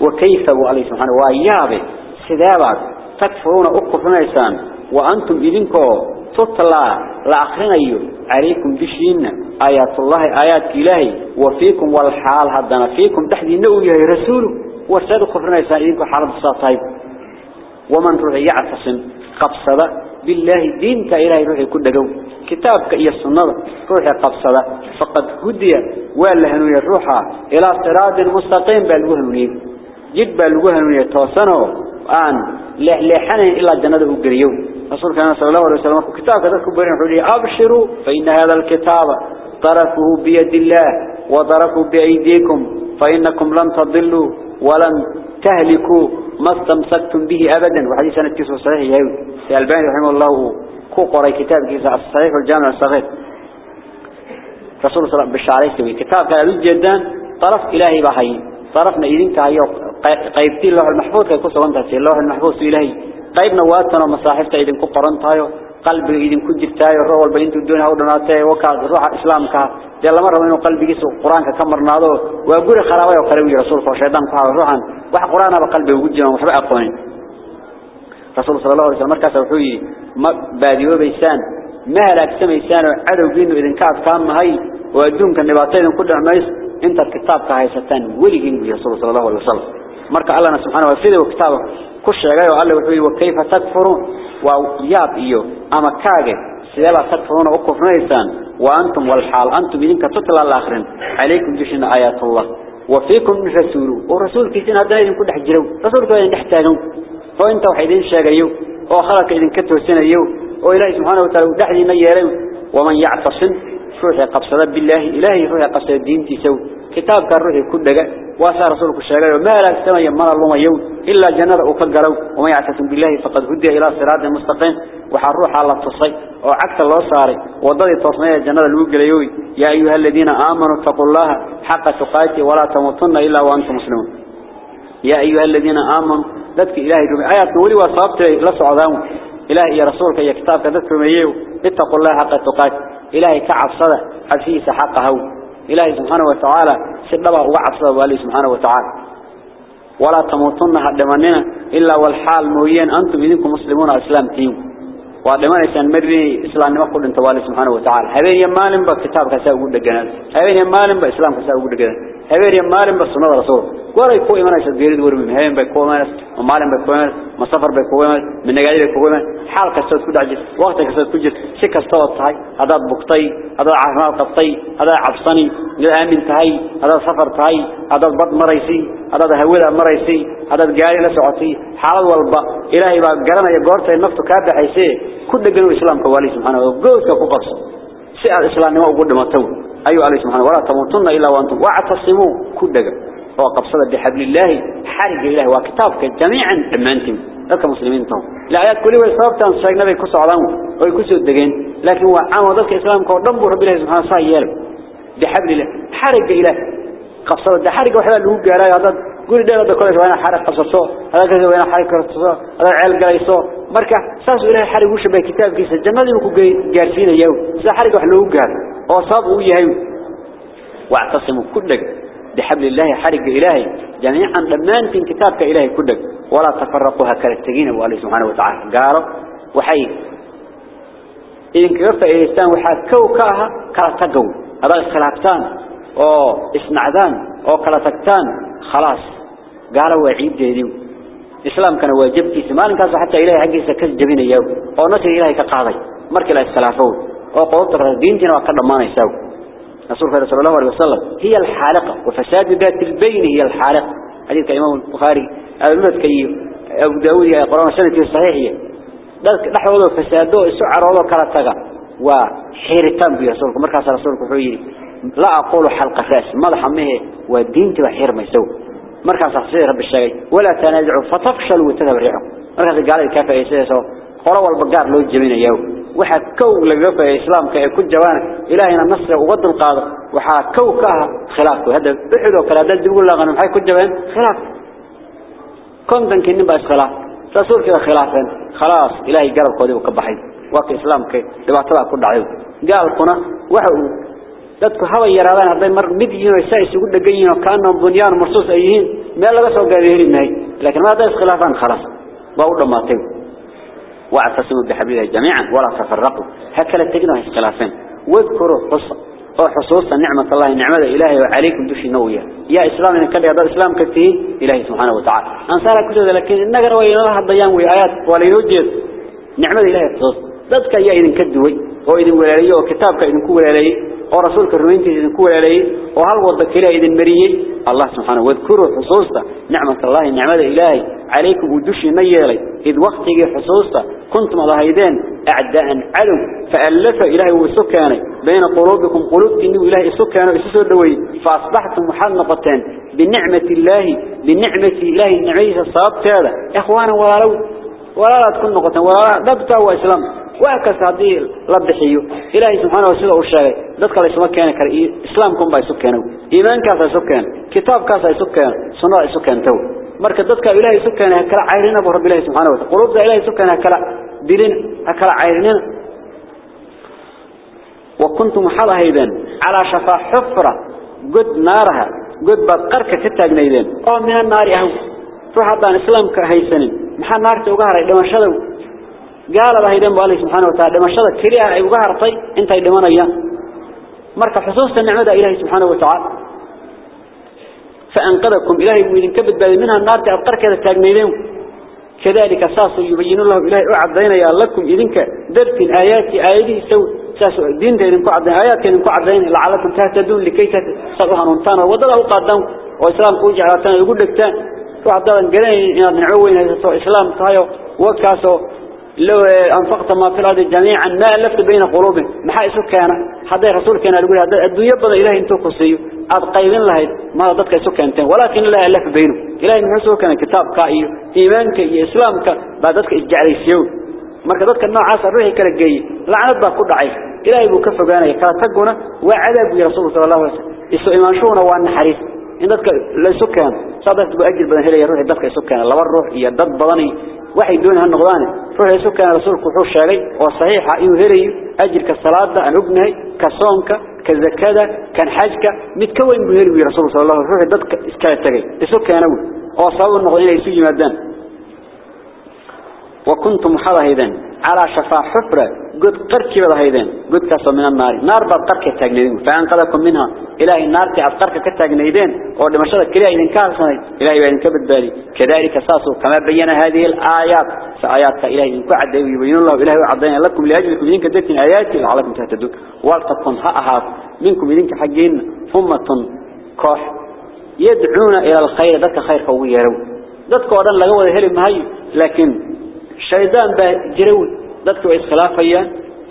وكيف أبو عليه سبحانه؟ وإيابه سذابات تكفرون أقف نيسان وأنتم إذنكم تطلع لآخرين أيو. عليكم بشين آيات الله آيات إلهي. وفيكم والحال هدنا فيكم تحدي نويه رسوله وسادوا قفرنا نيسان إذنكم حالة الساطيب ومن روح يعتصم قبصة بالله دين إلهي روحي كل جو كتابك إيا السنة روحي قبصة فقد هدي ولا هنوية روحا إلى صراط مستقيم. بالوهنوية جد بالوهنوية توسنه آن. لحنا إلا الجنة وقريو رسول الله صلى الله عليه وسلم كتابك ذلك برين حولي أبشروا فإن هذا الكتاب طرفه بيد الله وطرفه بأيديكم. فإنكم لن تضلوا ولن تهلكوا. ما استمسكتم به أبدا. وحديث أنا التسوى صحيح. يهوي في ألباني رحمه الله كو قرأي كتاب كيسا الصحيح والجامع الصغير. رسول صلى الله عليه وسلم كتاب كان جدا. طرف إلهي بحي. طرفنا إذن كهيو قيبتين الله المحفوظ. كي كسو انتهي الله المحفوظ إلهي. قيبنا واتنا مصاحفة إذن كو قرنتهايو قلب إذن كجرتايو الروح والبنين تدون دي الله مرة منه قلبي جيسو قرآن كمر ناضو وأقول خلاوي وقلبي رسول شيطان كهو روحا وح قرآن بقلبي وجنا وحبا أقوين رسول صلى الله عليه وسلم مركز وحوي باديو بيسان ما لك سميسان عدو بينه إذن كعب كام هاي وأدون كان نباتين كل عميس انت الكتاب كهيستان ولي جنبي رسول الله عليه وسلم. مركز الله سبحانه وتعالى. وكتابه. كل شيء قال وحوي. وكيف تكفرون؟ وياب إيو. أما كاجة. سيلا تكفرون وقف نيسان وأنتم والحال أنتم إذنك تطلع الآخرين. عليكم جشن آيات الله. وفيكم رسوله ورسول كيسين هذا إذن كل حجروا رسول كيسين يحتاجون وانت وحيدين شاقيو وخلق إذن كتو سنيو وإلهي سبحانه وتعالى دحدي ما يريو ومن يعتصم روحي قبصد بالله إلهي روحي قبصد الدين تسو كتاب كان روحي كل دقاء. واسع رسولك الشاقيو ما لا استمع يمر الله يوم إلا جنة أكقروا ومن يعتصم بالله فقد هدي إلى صراط مستقيم. وحروح على التصي وعكس الله صاري. وضل التصنيع الجنة الوقليوي يا أيها الذين آمنوا اتقوا الله حق تقاته ولا تموتن إلا وأنتم مسلمون. يا أيها الذين آمنوا ذاتك إلهي جميع آيات ولي وصابت لصعدام إلهي يا رسولك يا كتابك ذاتك ميهو اتقوا الله حق تقاته. إلهي كعب صدى. عبسيس حقه إلهي سبحانه وتعالى سببا وعب صدى والي سبحانه وتعالى. ولا تموتن دمننا إلا والحال مويين أنتم إذنكم مسلمون إسلام تيو وعندما يسان مرني إسلام نمقل انت والي سبحانه وتعالى. هذين يمالن بكتابك سأقول دقنا هذين يمالن بإسلامك سأقول دقنا هذين يمالن بسنة رسول ولا يكون إيمان يسد بيرد ورمي. هين بيكومان ومالن بيكومان مسافر بيكومان من نقالي بيكومان حال كستاد كود عجل وقت كستاد كجل سك استوى تهي هذا بقطي هذا عهمال قطي هذا عبصني لآمن تهي هذا سفر تهي هذا بط مريسي هذا هولا مريسي هذا قاري لسعطي حال والبا إلهي بقى قرنا يقورت النفط كابع حيسي كل جنو إسلام كوالي سبحانه وقوت كفقص سئل الإسلام وقود ما تو أيها عليه سبحانه ولا تموتن إلا وأنتم واعتصموا كل جنو وقبصد بحبل الله حرج الله وكتابك جميعا أمانتم. لك مسلمين طهم لا آيات كل ويصابت أن سيقنا بيكسو عظام ويكسو الدقين. لكن هو عام وذلك إسلام كورنبو رب الله سبحانه صاير بحبل الله. حرج إله قبصد حرج وحلا اللي هو قراء هذا قول ده هذا كله وأنا حرق قصصه هذا كذا وأنا حرق قصصه هذا عيال قايصه مركا. ساس إله حرق وش بكتاب كيس. الجنة اللي مكو جالسين يوم سا حرق وحلا وصاب وياه واعتصموا كلك. بحبل الله حرق إلهي. جميعا لما أنت كتابك إلهي كلك. ولا تفرقوا هكذا التقين أبو الله سبحانه وتعالى. قالوا وحي. إذن كيف إيستان وحا كوكاها كلا تقوا هذا الخلافتان أو إسنعدان أو كلا تكتان خلاص. قالوا وعيد جيديو إسلام كان واجب. كيس ما لنكاس حتى إلهي حقي سكز جبين إياه أو نصر إلهي كقاضي. مركي لا السلافون. أو قوة الدين وقد ما يساو رسول الله صلى الله عليه وسلم هي الحالقة وفساد ذات البين هي الحالقة. حديث كإمام البخاري المد كي أبو داود قرآن سنة الصحيحية نحو فساده السعر كلا تغا. وحيرتان برسولك مركز رسولك حويري. لا أقول حلقة فاس ماذا حميه ودين تبا ما يسوي. مركز أحسي رب الشيء ولا تنازعوا فتفشلوا وتتبرعوا. مركز قال الكافة يسيسوا قروا البقار لو الجمين يوم waxa kow laga faa islaamka ay ku jawaan ilaahina nasr u wadan qaado waxa kow ka khilaafku hada bixdo kala dad ugu laaqan maxay ku jawaan khilaaf kontan kin baa khilaaf rasuulka khilaafan خلاص garabkoodii uu ka baxay waa islaamka dhibaatada ku dhacay gaalkuna waxa uu dadku haba yaraadaan haday mar mid yihiin ay isugu dhagan yihiin oo kaana bunyaan marsuus ay meel laga soo gaabiyay laakiin ma haday khilaafan خلاص waa u dhamaatay واعتصموا بحبيبه جميعا ولا تفرقوا. هكذا تجدوا الخلافين واذكروا قصة أو حصوصا نعمة الله نعمة إلهي وعليكم دشي نوية. يا إسلام إن كان يضع إسلام كثير إلهي سبحانه وتعالى. أنصارك كذا لكن النقر وإلى الله الضيان وآيات ولا يوجد نعمة إلهي حصوص ذاتك يا إذن كدوي وإذن ولالي وكتابك إذن كولالي ورسولك الروينتي إذن كولالي وهل وضك إلهي إذن مريي الله سبحانه واذكروا حصوصا نعمة الله نعمة إلهي عليكم ودشي نيالي إذ وقتك حصوصا كنتم على هيدين أعداء عدو فألف إلهي وسكاني بين قلوبكم قلوب إنه إلهي سكاني وإسسوا الدوي فأصبحتم محنقتين بنعمة الله بنعمة الله النعمة الصابت هذا إخوانا ولا لو ولا لا تكون نقطة ولا لا دبتا وإسلام وهكذا هذه لبحيو إلهي سبحانه وسيله أشياء ذلك الله يسوك كان إسلام كن باي سكانه إيمان كاسا سكان. كتاب كاسا سكان. صناع سكان تو. مركز ذلك إلهي سكان هكلا عيرنا برب الله سبحانه وتعالى. قلوب ذا إلهي سكان هكلا دين هكلا عيرنا وكنت محالة هيدا على شفا حفرة. قد نارها. قد بقرك تتاقنا هيدا أو من النار يهو فهذا إسلام كهيسان محال نارك تقارك لما شلو gaalada haydan baa ilaahay subhanahu wa ta'ala dhimashada kaliya ay uga hartay intay dhimanayaan marka xusuusta nicmada ilaahay subhanahu wa ta'ala فأنقذكم. إلهي وإذن كبت بعد منها النار تأبقر كذا تاقنينهم كذلك ساس يبين الله إلهي أعدين يا لكم. إذنك درت الآيات آياتي سو ساس الدين ده إذنكو عدين آيات إذنكو عدين لعلكم تهتدون لكي تسألوها ننتانا وضله قادم وإسلام كوجع عراتنا يقول لك تان فعدان قرين إن نعوين إسلام تهيو وكاسو. لو أنفقت ما في الأرض جميعا ما ألفت بين قلوبهم. محا كان. حدا رسول كان يقول هذا الدنيا بضا إلهي انتو قصيو أد قيبين لهيد ما ضدك كانتين ولكن لا ألف بينه. إلهي محسو كان كتاب كائي إيمانك إسلامك بعد ذلك إجعلي سيو marka dadka noocaas ruuxi kala geeyay lacnad baa ku dhacay ilaahay buu ka fogaanaya kala taguna waa iyo rasuulka sallallahu alayhi wasallam isu imaanshuuna waa naxariis إن دتك لسكان صادت بأجل بنهلي يروح دتك سكان لا يا يدد بضني واحد دون هالنقضان روح سكان رسول كحوش شعري وصحيح أيه هري أجل كصلاة أن أبنه كصومك كذكاء كان حاجك متكون بهري رسول صلى الله عليه وسلم. دتك إسكات تري سكان أول أصاب النقضان يسوي مدن وكنت محاضرا على شفا حفرة. قد قركي بضهيدين قد كسو من النار. نار بعد قركي تاقنيدين فأنقذكم منها إلهي النار تعب قركي كتاقنيدين ولما شرك كلاه إذن كاسمي إلهي وإذن كبد بالي. كذلك ساسو كما بينا هذه الآيات. سآيات إلهي إذن كعد ويبين الله إلهي وعدين لكم لأجلكم إذن كدتين آياتي لعلكم تهتدون. والتقن هأهات منكم إذن كحقين. ثمة كوح يدعون إلى الخير. ذلك خير قوي يرون ذلك ودن لقوة هلم هاي. لكن شيطان بجرو ذاتك إسخلافيا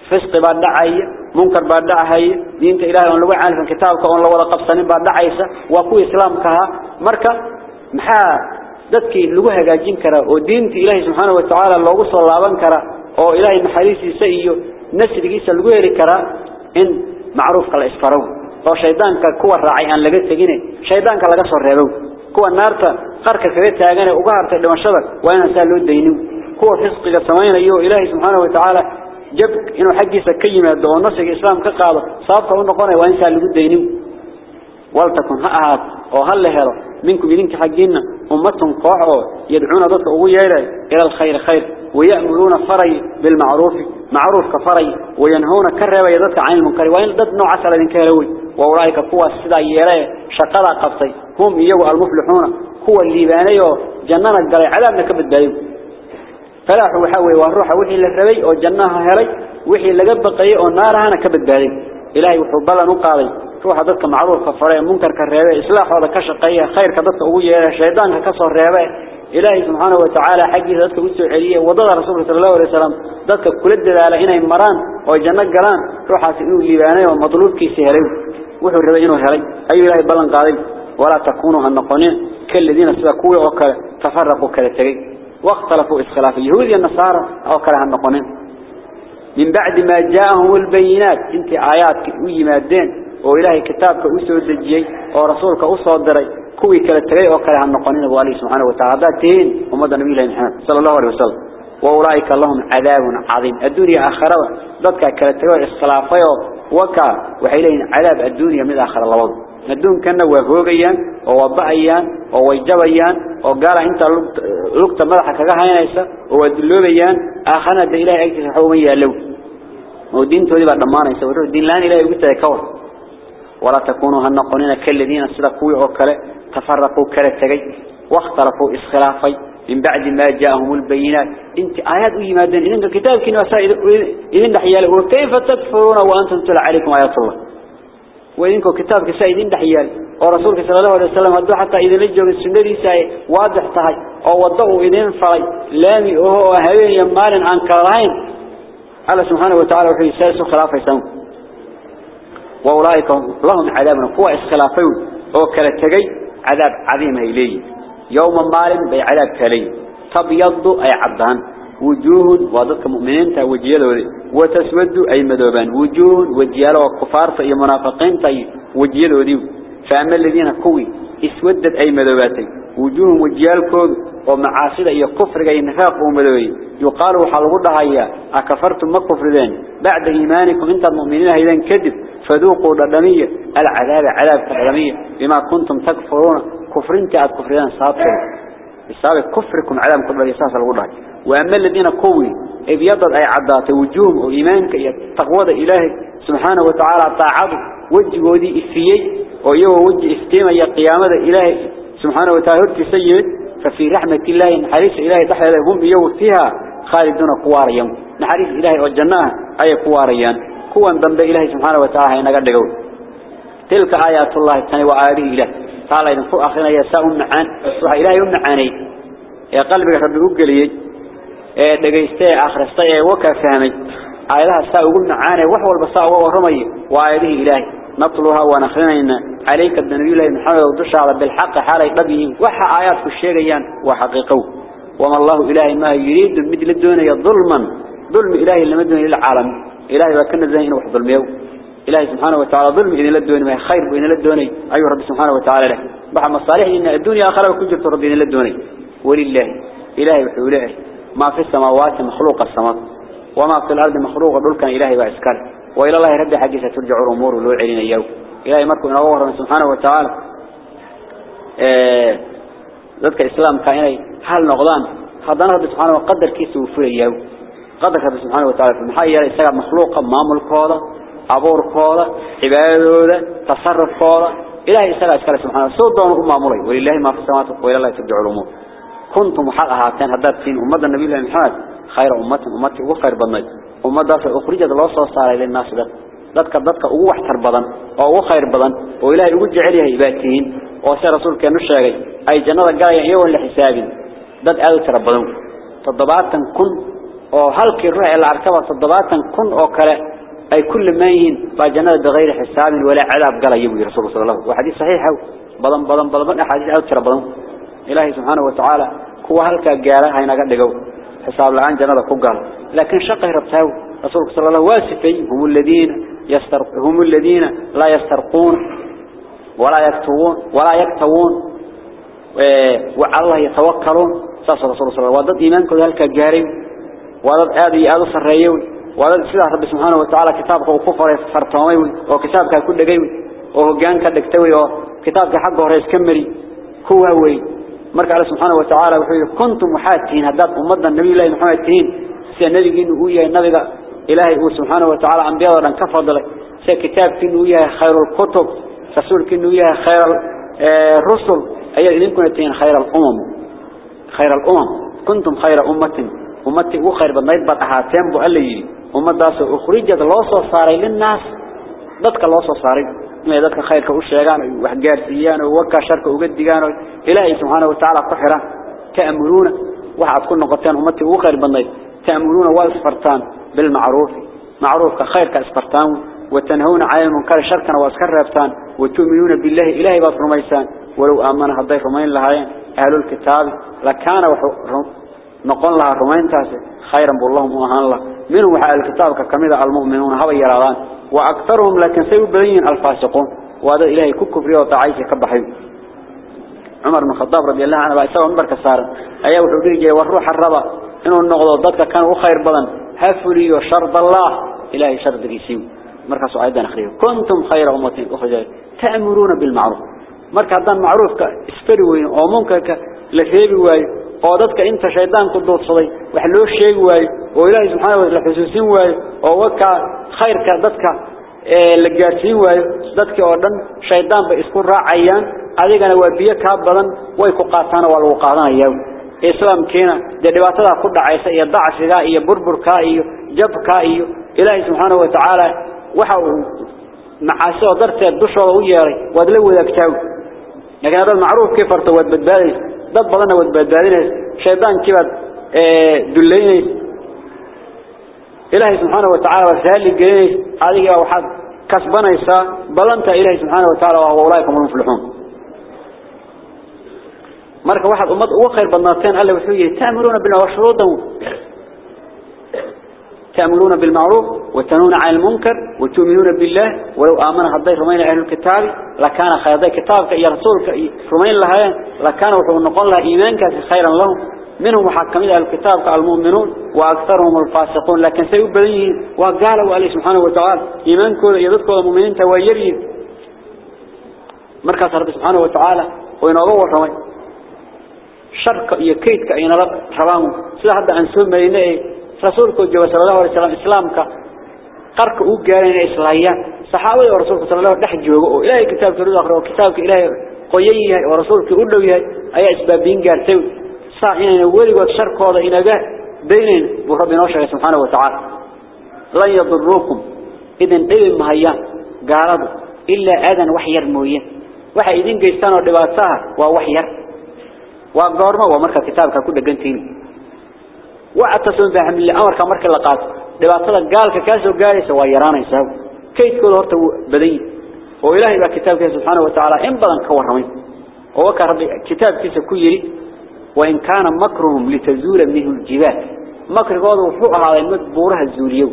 فسق بعد دعاية منكر بعد دعاية دينة إلهي وان لو عارف كتابك وان لو وضا قبصانين بعد دعايسة وكو إسلام كها. مركا محا ذاتك لغوها قاجين كرا ودينة إلهي سبحانه وتعالى لو صلى الله كرا أو إلهي محاليسي سيئو نسل قيسا لغوها كرا إن معروف كلا إسفارو oo shaydaanka kuwa raacay aan laga tagin shaydaanka laga soo reebo kuwa naarta qarka kaga taagan uga hartay dhimashada waa in saa loo deynin كو حزق السمين ايو اله سبحانه وتعالى جب إنه حق سكيما دو نسك اسلام كقاله صابتا انو قرأي وانسا لقد دينيو والتكن هاهات أو هل لهلو منكم يدينك حقينا. أمتهم قوحوا يدعون ضدك أو ييلي إلى الخير خير. ويأمرون فري بالمعروف. معروف كفري. وينهون كره ويضدك عين المنكر. وين ضد نوع سلا من كيلوي وورايك قوة السداء ييلي شقلا قبطي هم ايو المفلحون. هو الليبانيو جننا الدليل على انك بالدليل. Falaaxu waxa weeye waa ruuxa wixii la rabay oo jannaha helay wixii laga baqayay oo naarahana ka badbaaday ilaahay wuxuu ballan u qaaday ruuxa dadka macruufka faray munkarka reebay islaaxooda ka shaqeeya khayrka dadka ugu yeeray shaydaanka ka soo reebay ilaahay subhanahu wa ta'ala xaqiisa dadka u soo celiyay wadada rasuulka sallallahu alayhi wasallam dadka kula dadaala inay maraan oo janno galaan ruuxaas inuu liibaanay oo madluubkiisa helay wuxuu rabay inuu helay ayuu ilaahay ballan واختلفوا اسخلاف اليهود والنصارى أو كره النقنين من بعد ما جاءهم البينات انت آيات ويمادين وإلهي كتابك أسود دجي ورسولك أسود دري كوي كلا تغي أو كره النقنين والله سبحانه وتعالى. تين ومدى نبي الله محمد صلى الله عليه وسلم. وأولئك لهم عذاب عظيم. الدنيا آخرة. ضدك كلا تغي اسخلافي وكا وحيلين عذاب الدنيا من آخر الله هدون كنا وفوقيا ووضعيا ووجبيا وقال إنت لقت ملحة كجها ناسا ودلوبيا آخنا دا إله أكتس حومي يالو ودين تولي بعد ما ناسا ودين دين لأن إله يقول تذكور ولا تكونوا هن كالذين سلقوا عكرة تفرقوا كالتغي واخترقوا إسخلافي. من بعد ما جاءهم البينات. إنت آيات ويمادين إذن الكتاب كنوا سائد إذن دحيا له كيف تكفرون وأنتم تلع عليكم آيات الله؟ وإنكم كتابك سايدين دحيال ورسولك صلى الله عليه وسلم هدو حتى إذا لجوا السنة دي ساي واضح تهي أو وضعوا إذن فري لامي وهو هوين يمال عن كرهين الله سبحانه وتعالى وحي ساسو خلافة يسمون وأولئك لهم عذابنا قوة إسخلافيون وكالتقي عذاب عظيم إليه. يوم مال بي عذاب تبيض أي عبدان. وجوه وضدك مؤمنين تا وجيالو وتسود أي مدوبان وجوه وجيالو وكفار في منافقين تا وجيالو ديو فأما الذين قوي اسودت أي مدوباتي وجوه وجيالكو ومعاصد أي كفر أي نفاق ومدوبي يقالوا حلقوا هيا أكفرتم ما كفردين بعد إيمانكم انت المؤمنين هيدا كذب. فذوقوا الردمية العذاب عذاب الردمية بما كنتم تكفرون. كفرين تعد كفرين صابتين بسبب كفركم عذاب كل يساس الغرب وأما الذين قوي إذ أي عدات وجوهم وإيمانك تقوى إلهي سبحانه وتعالى طاعته وجه ودي إفيي ويو وجه إفتيما يا قيامة إلهي سبحانه وتعالى هرتي سيد ففي رحمة الله نحريس إلهي تحت هم يو فيها خالدون قواريا نحريس إلهي والجنة أي قواريا كوا ضمب إلهي سبحانه وتعالى هنا قد تلك آيات الله الثاني وآله إله قال إذن فوق أخينا يساء معان وحا إلهي معاني يا قلبك ربي أقلي دقيستي أخرستي وكا فهمي آياتها ساء أقول معاني وحوى البصاء ورمي وآياته إلهي نطلها ونخلنا عليك النبي الله محمد ودشع بالحق حالي نبيه وحا آيات في الشيغيان وحقيقه وما الله إلهي ما يريد مثل الدنيا ظلما ظلم إلهي لما دون العالم إلهي وكنا زين وحظ الميو إلهي سبحانه وتعالى ظلم إذن للدوني ما خير بإذن للدوني أيها رب سبحانه وتعالى له بحى مصالح إن الدنيا آخر وكل جبت رب إذن للدوني ولله إلهي وحوله ما في السماوات مخلوق السماء وما في الأرض مخلوق دول كان إلهي وإسكال وإلى الله رب حقي سترجع الأمور ولو علينا إياه. إلهي مركو نوور سبحانه وتعالى. ذاتك إسلام كان هل نغضان؟ هذا رب سبحانه وقدر كيسه وفر إياه. قدر رب سبحانه وتعالى في المحايا. يساق مخلوقا مامل كوضا abuurkooda كنتم حق أهاتين هدابتين أمد النبي الله محمد. خير أمت أمت وخير بنات أمد دافع أخرجت الله صلى الله عليه الناس ده ذاتك ذاتك أقوى أحتر بضن أقوى خير بضن وإلهي يوجع عليها إباتين. وصير رسولك نشعر أي جنة قال يحيوه لحساب ذات أذكر بضن تضبعات كن. أو هلك الرعي العركبة تضبعات كن أو كلا. أي كل ما يهين بجنة بغير حساب ولا عذاب قال يبوي رسول الله وحديث صحيح بضن بضن بضن أحاديث أذكر بضن إلهي سبحانه وتعالى toddobaatan kun oo kale أي كل ما يهين فجنة بغير حساب ولا عذاب قال يبي رسول الله صلى الله عليه وسلم وحديث صحيح بضم بضم بضم أحاديث أكثر بضم إلهي سبحانه وتعالى هو هلك جاره هنا قد جو حساب الآن جنة قال لكن شقه ربته رسول الله صلى الله عليه وسلم هم الذين يسترق هم الذين لا يسترقون ولا يكتوون ولا يكتوون وعلى الله يتوكلون صلى الله عليه وسلم وضد إيمان كل هلك مرك على سبحانه وتعالى وحيد كنتم محاتين هدات أمضى النبي الله محمد تين سنبي إنه ويا النبي إلهي سبحانه وتعالى أنبياء ورن كفضل سكتاب كنه ويا خير الكتب رسول كنه ويا خير الرسل أي إذن كنتين خير الأمم خير الأمم كنتم أمة أمتي وخير بالنايد بطحاتين بألي أمت داس أخرجت الله صاري للناس ضدك الله صاري ما ضدك خيرك وشيغان وحجارسيان ووكا شرك وقدقان إلهي سبحانه وتعالى قحرة تأمرون وحد كنا قطان أمتي وخير بالنايد تأمرون والسفرتان بالمعروف. معروف كخير كاسفرتان وتنهون عن المنكر شركا واسكر رفتان وتؤمنون بالله إلهي بات رميسان ولو آمن هذي رمين لهاين أهل الكتاب لكان نقول لها رمين تاسي. خيرا باللهم وأهان الله منهم أهل الكتاب كميدة المؤمنون هذا يرادان وأكثرهم لكن سيبين الفاسقون وهذا إلهي كفري وطعيش كبحين عمر بن الخطاب رضي الله عنه بأسوا منبر كسارا أيه وحبيري جاي والروح الربا إنه النقض ضدك كانوا خير بدن. هفري وشرط الله إلهي شرط قيسيو مركز عيدان أخريه كنتم خير أمة أخرجت. تأمرون بالمعروف. مركز معروف كاستروين أو ممكن لفيبي oo dadka inta shaydaanku doodsaday wax loo sheegi waayo oo ilaahay subxaanahu wa ta'ala xusuusin waayo oo waka khayrka dadka ee la gaarsiin waayo dadka oo dhan shaydaan ba isku raacayaan adigana waa biyo ka badan way ku qaataan waa lagu qaadanayaa islaamkeena de dhibaatada ku dhacaysa iyo dacfiga iyo burburka iyo jabka iyo ilaahay subxaanahu wa ta'ala waxa uu macaasoo darteed dushooda u yeeray waad la wadaagtaa laakiin hada macruuf kii farto waad badbaadaysaa dad badanna waad badbaadinaysa shaydaankii baad dullaynaysa ilaahay subxaanahu wa tacaala waad raali gelinaysa adiga waxaad kasbanaysaa balanta ilaahay subxaanahu wa tacaala waa ulaaika hum muflixuun marka waxaad ummad ugu khayr badnaateen alle wuxuu yihi ta'muruuna bil shuruudan تأمرون بالمعروف وتنون عن المنكر وتؤمنون بالله ولو آمن هذي رمين أهل الكتاب لكان خير. كتابك يا رسولك رمين لها لكان وحو نقول لها إيمانك خيرا لهم. منهم محكمين أهل الكتاب المؤمنون وأكثرهم الفاسقون. لكن سيبليه وقالوا عليه سبحانه وتعالى إيمانك يذكر المؤمنين تواجرين مركز رب سبحانه وتعالى وينظر رمين شرك يكيدك أين رسولك صلى الله عليه وسلم إسلامك. قرك وجارين إسرائيل صحابة ورسولك صلى الله عليه وسلم إلهي كتاب تريد آخر وكتابك إلهي قييه ورسولك يه أي أسبابين قارتوا صاحين ولي وشرك هذا إن جاء بينين وربنا وشاء سبحانه وتعالى. لا يضركم إذن إذن مهيان قارضوا إلا آذن وحير موين وحي إذن قيستان ودباتها ووحير وقارما ومركا كتابك كل جنتين وأتصل بهم اللي أمر كمرك اللقات دبعتها قال كاسو قال سوى يرانا يساو كيف كل هرت بدي وإلهي بكتابك سبحانه وتعالى إن بدن كورمين. ووكا ربي كتاب كيس كيري. وإن كان مكرهم لتزول منه الجبال. مكر قوض وفوق هذا المد بورها الزوليو.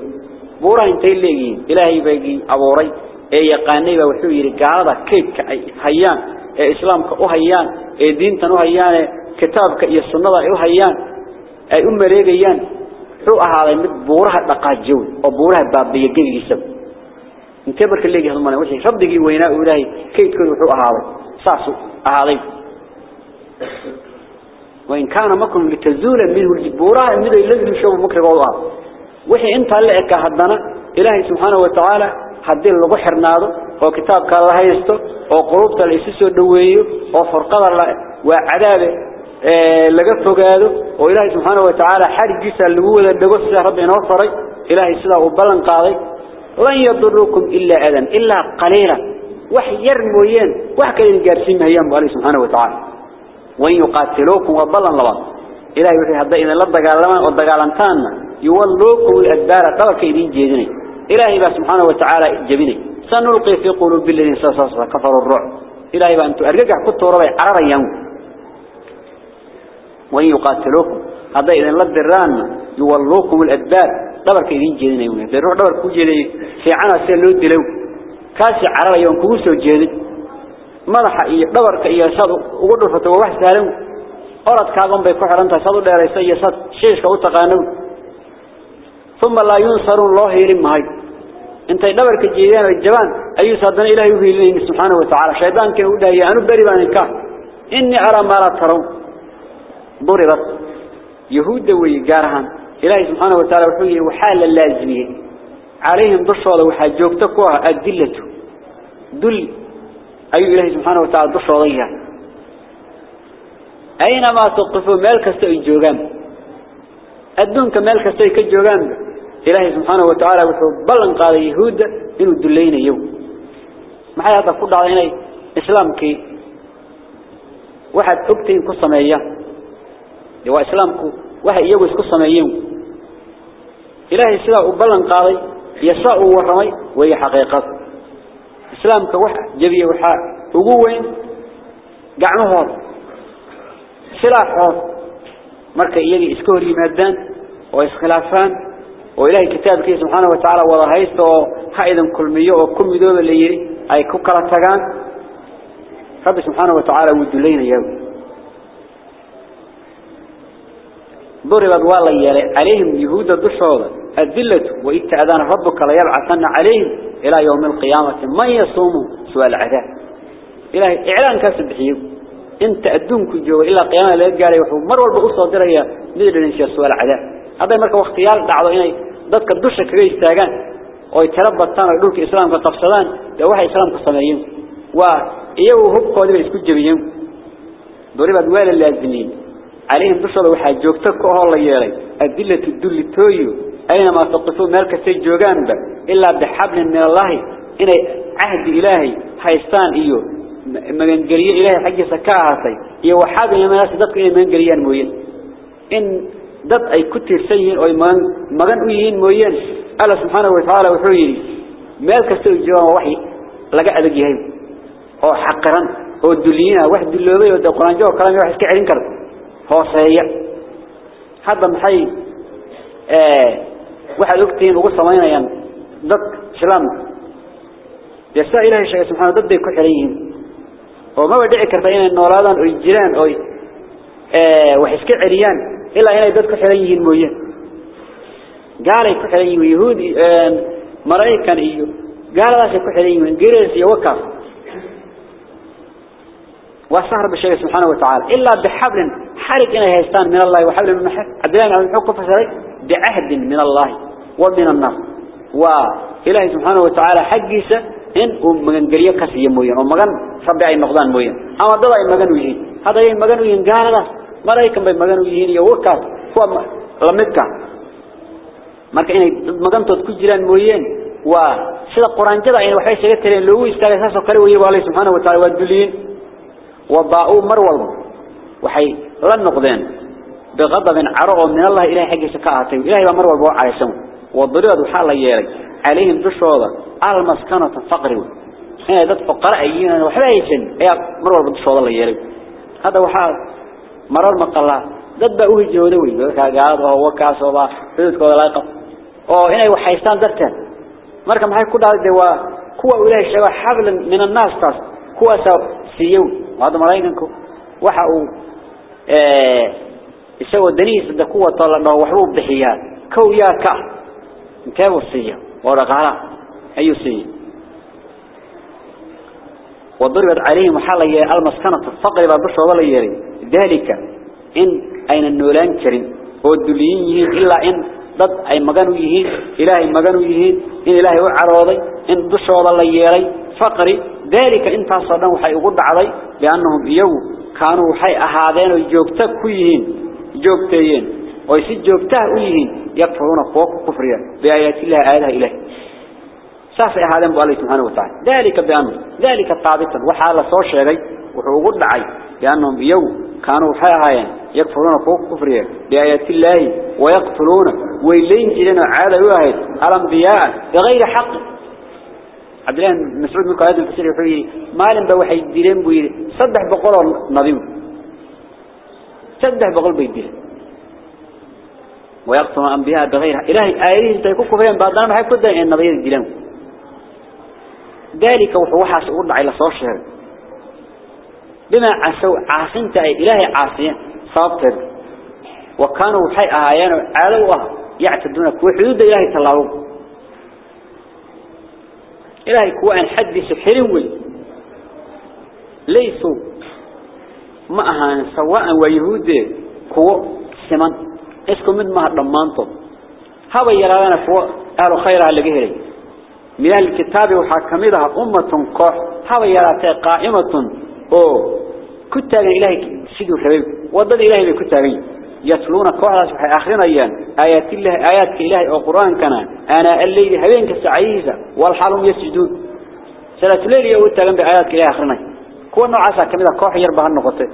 بورها انتين ليجين إلهي بيجي أبوري. إيه يقاني بوحو يري قاعدة كيف هيان. إيه إسلامك أهيان إيه دينتن أهيان كتابك إيه السنة أهيان ay u mareegayaan wuxuu ahaaday mid buuraha dhaqaajow oo buuraha baabiya gebigiisa intee marka leeyahay hadman wixii rabdigii weynaa uu ilaahay kaydkooda wuxuu ahaaday saas ahaaday وإن كان مكرهم لتزول منه الجبورة من الذي يشوف مكر قوضها وحي انت اللي اكا هدنا إلهي سبحانه وتعالى هدي اللي بحر ناضو وكتاب كان الله يستو وقلوبة الإسيسو الدوية وفرقضة وعذابه laga fogaado oo ilaahay subxaanahu wa tacaala xarigiisa lagu wada dhago sida rabbi inoo faray ilaahay sidaa uu ballan qaaday lan yadurukum ilaa adan ilaa qaliila wax yar mooyeen wax kale in gaarsiin mahayaan bu alih subxaanahu wa tacaala wain yuqaatiluukum waa ballan labaad ilahay wuxuu hadday idinla dagaalamaan oo dagaalantaanna yuwalluukum aladbaara dhabarka idiin jeedinay ilaahay baa subxaanahu wa tacaala jebinay sanulqi fii quluubi aladiina sasaasa kafaru ruuc ilaahay baa intuu argagax ku tuurabay cararayaan وإن يقاتلوكم. هذا إذن لدران يولوكم الأدبار. دبرك إذن جيدين يوم. يدروح دبر كو جيدين. في عنا سيلو دلو. كاسي عرى يوم كوسو جيدين. مدح إيه دبرك إيه صاد وقدر فتوى واحد سالم. أرد كاغم بيكو حرانتا صادو دير إيه صاد شيشك وتقانو ثم لا ينصر الله يرم هاي انت دبرك جيدين الجبان أي صادنا إلهي يهي سبحانه وتعالى. شيطان كان يقول أنو بري بانكا إني أرى ما لا ضربت يهود ويجارهم إلهي سبحانه وتعالى وحيه وحال اللازمية. عليهم ضشوا وحاجوكتكوها الدلة. دل أي إلهي سبحانه وتعالى ضشوا ضيها أينما تقفوا مالك استوي جوغان. أدونك مالك استوي كجوغان. إلهي سبحانه وتعالى وحو بلن قال يهود إنه الدلين يوم ما هذا كل علينا إسلامك. واحد أكتين كسمية. لو إسلامك وهي يجوز قصنا يوم إلهي سلا أبلا قاضي يساء ورمي وهي حقيقة. إسلامك وح جبي وح وجوين قعنه هذا سلا حاض مرك يجي إسكوري مادن وإسخلافان. وإلهي كتاب كيس سبحانه وتعالى ورهيست وحائدا كل مية وكل مدوب اللي يري. أي كوكرة تجان رب سبحانه وتعالى ودلين يوم. ضربت والله يلي عليهم يهود الدشوضة الذلة وإتأذان ربك ليبعثن عليهم إلى يوم القيامة. من يصوم سوى العذاب؟ إلهي إعلان كاسب حيو انت أدونك جو إلا قيامة لا يقال يوحو مر والبقصة درية مثل الانشاء سوى العذاب. هذا مركب اختيار دعوة إني ضدك الدشة كبير استاقان ويتربطان ويقولك إسلام كتفصدان ده واحد إسلام كصميين وإيهو هبقوا دي بيسكو جبيين ضربت وال اللازمين عليهم دشة وحاج جوكتك الله يالي الدلة الدل تويو. أينما تقفوا مالك سيد جوغان إلا بحبل من الله. إني عهد إلهي هايستان إيو. مغنقرية إلهي حق سكاهاتي. إيو وحابل لما ناس ددك إني مغنقريان موين إن دد أي كتير سيين أو مغن أيين موين الله سبحانه وتعالى وحويري. مالك سيد جوغان وحي لقى أدق يهيم أو حقرا أو الدليين واحد دلوبي ودى قرآن جوه كلامي واحد كعرين كرد. سيئ هذا محي waxaad ogtihiin ugu samaynayaan dad islaamka yasa ilaahay sheegay subxaana dad bay ku xiran yihiin oo maba dhici karta inay noolaadaan oy jiraan oy wax iska celiyaan ilaa inay dad ku xiran yihiin mooyaan gaalay ku xiran yihiin yahuud maraykan iyo gaaladaasay ku xiran yihiin ingiriis iyo wakaas وسهر بالشيء سبحانه وتعالى. إلا بحبل حرق إنه يستان من الله وحبل من محب عبد الله بن حكم فسري بعهد من الله ومن النار وإلهي سبحانه وتعالى حقيسة إن ومغن قرية كسي موين ومغن ربع أي مغضان موين. أما ضلع مغن ويهين. هذا أي مغن ويهين قال له ملايكا بي مغن ويهين يوكا. هو لمدك marka inay magantood ku jiraan mooyeen waa sida quraanjada ay waxay loogu istaagay saas oo kale weeyay waalay subhanahu wa ta'ala waa duliin وباءوا مرول وحي لن نقدين بغضب عرق من الله إلهي حق سكاهتي إلهي مرول بوع عيسون والضريض وحال يالي. عليهم دشوضة. المسكنة فقروا هنا ذات فقراء أيين. وحلايسن يا مرول بدشوضة الله يالي. هذا وحال مرول مقالة ذات بأوه جودوي قال هو كاس وبا حدود كودا لايقة oo inay waxaystaan darteen marka maxay ku dhacday waa kuwa ilaahay sheegay xabl min an-nas taas kuwa siiyow هذا ملايكنكو daniis da kuwa talana waxuu bixiyaa kow yaa ka intee uu siiyo oo dhaqaala ayuu siiyo وضربت عليهم حاليا المسكنة الفقر بابش ولا يري. ذلك إن أين النولان كريم. والدليين إلا إن ضد أي مغانو يهين. إلهي مغانو يهين. إن إلهي وعراضي إن دش ولا يري. فقري ذلك انت صدام وحي يقول علي لأنهم يو كانوا وحي أهادين ويجوكتا كيهين جوكتين ويسي جوكتا كيهين يكفرون فوق كفريا بآيات الله آلها إله ساسي أهادين بألي سبحانه وتعالى. ذلك بأنه ذلك ثابتا. وحال صور شيء وحيقول علي لأنهم يو كانوا وحي أهادين يكفرون فوق كفريا بآيات الله ويقتلون ويلين جلنا عادة يوهد الأنبياء بغير حق. عبد الله مسعود من قائد الفسير يقول مالن بوحي الديرين بويري صدح بقول نظيم. صدح بقول بيدير ويقتل أنبياء بغيرها. إلهي آيرين تيكون كفرين بعضنا ما يكون ده النظير الديرين ذلك وحوحا سؤول على صور شهر. بما عسوا عاصنت إلهي عاصين صابتر. وكانوا وحي أهايان عالوها يعتدون. كوحدود إلهي تلاوه. إلهي كوان حد سحرين وي. ليسوا معها سواء ويهود كو سمن إسكو من ما ضمانته هذا يرانا كو أهل خيرها اللي جهري. من الكتاب وحاكمها أمة قح هذا يراتا قائمة. أو كنت إلهي سيدو حبيب وضد إلهي بكتابين. يتلون كوحداس وحي آخرين أيان. آيات الله آيات إلهي أو قرآن كان. أنا الليل هبينك سعيزة والحالهم يسجدون. سنة الليل يقول تغنب آيات إلهي آخرين. كون نوعاسا كميدا كوح يربها النقطة.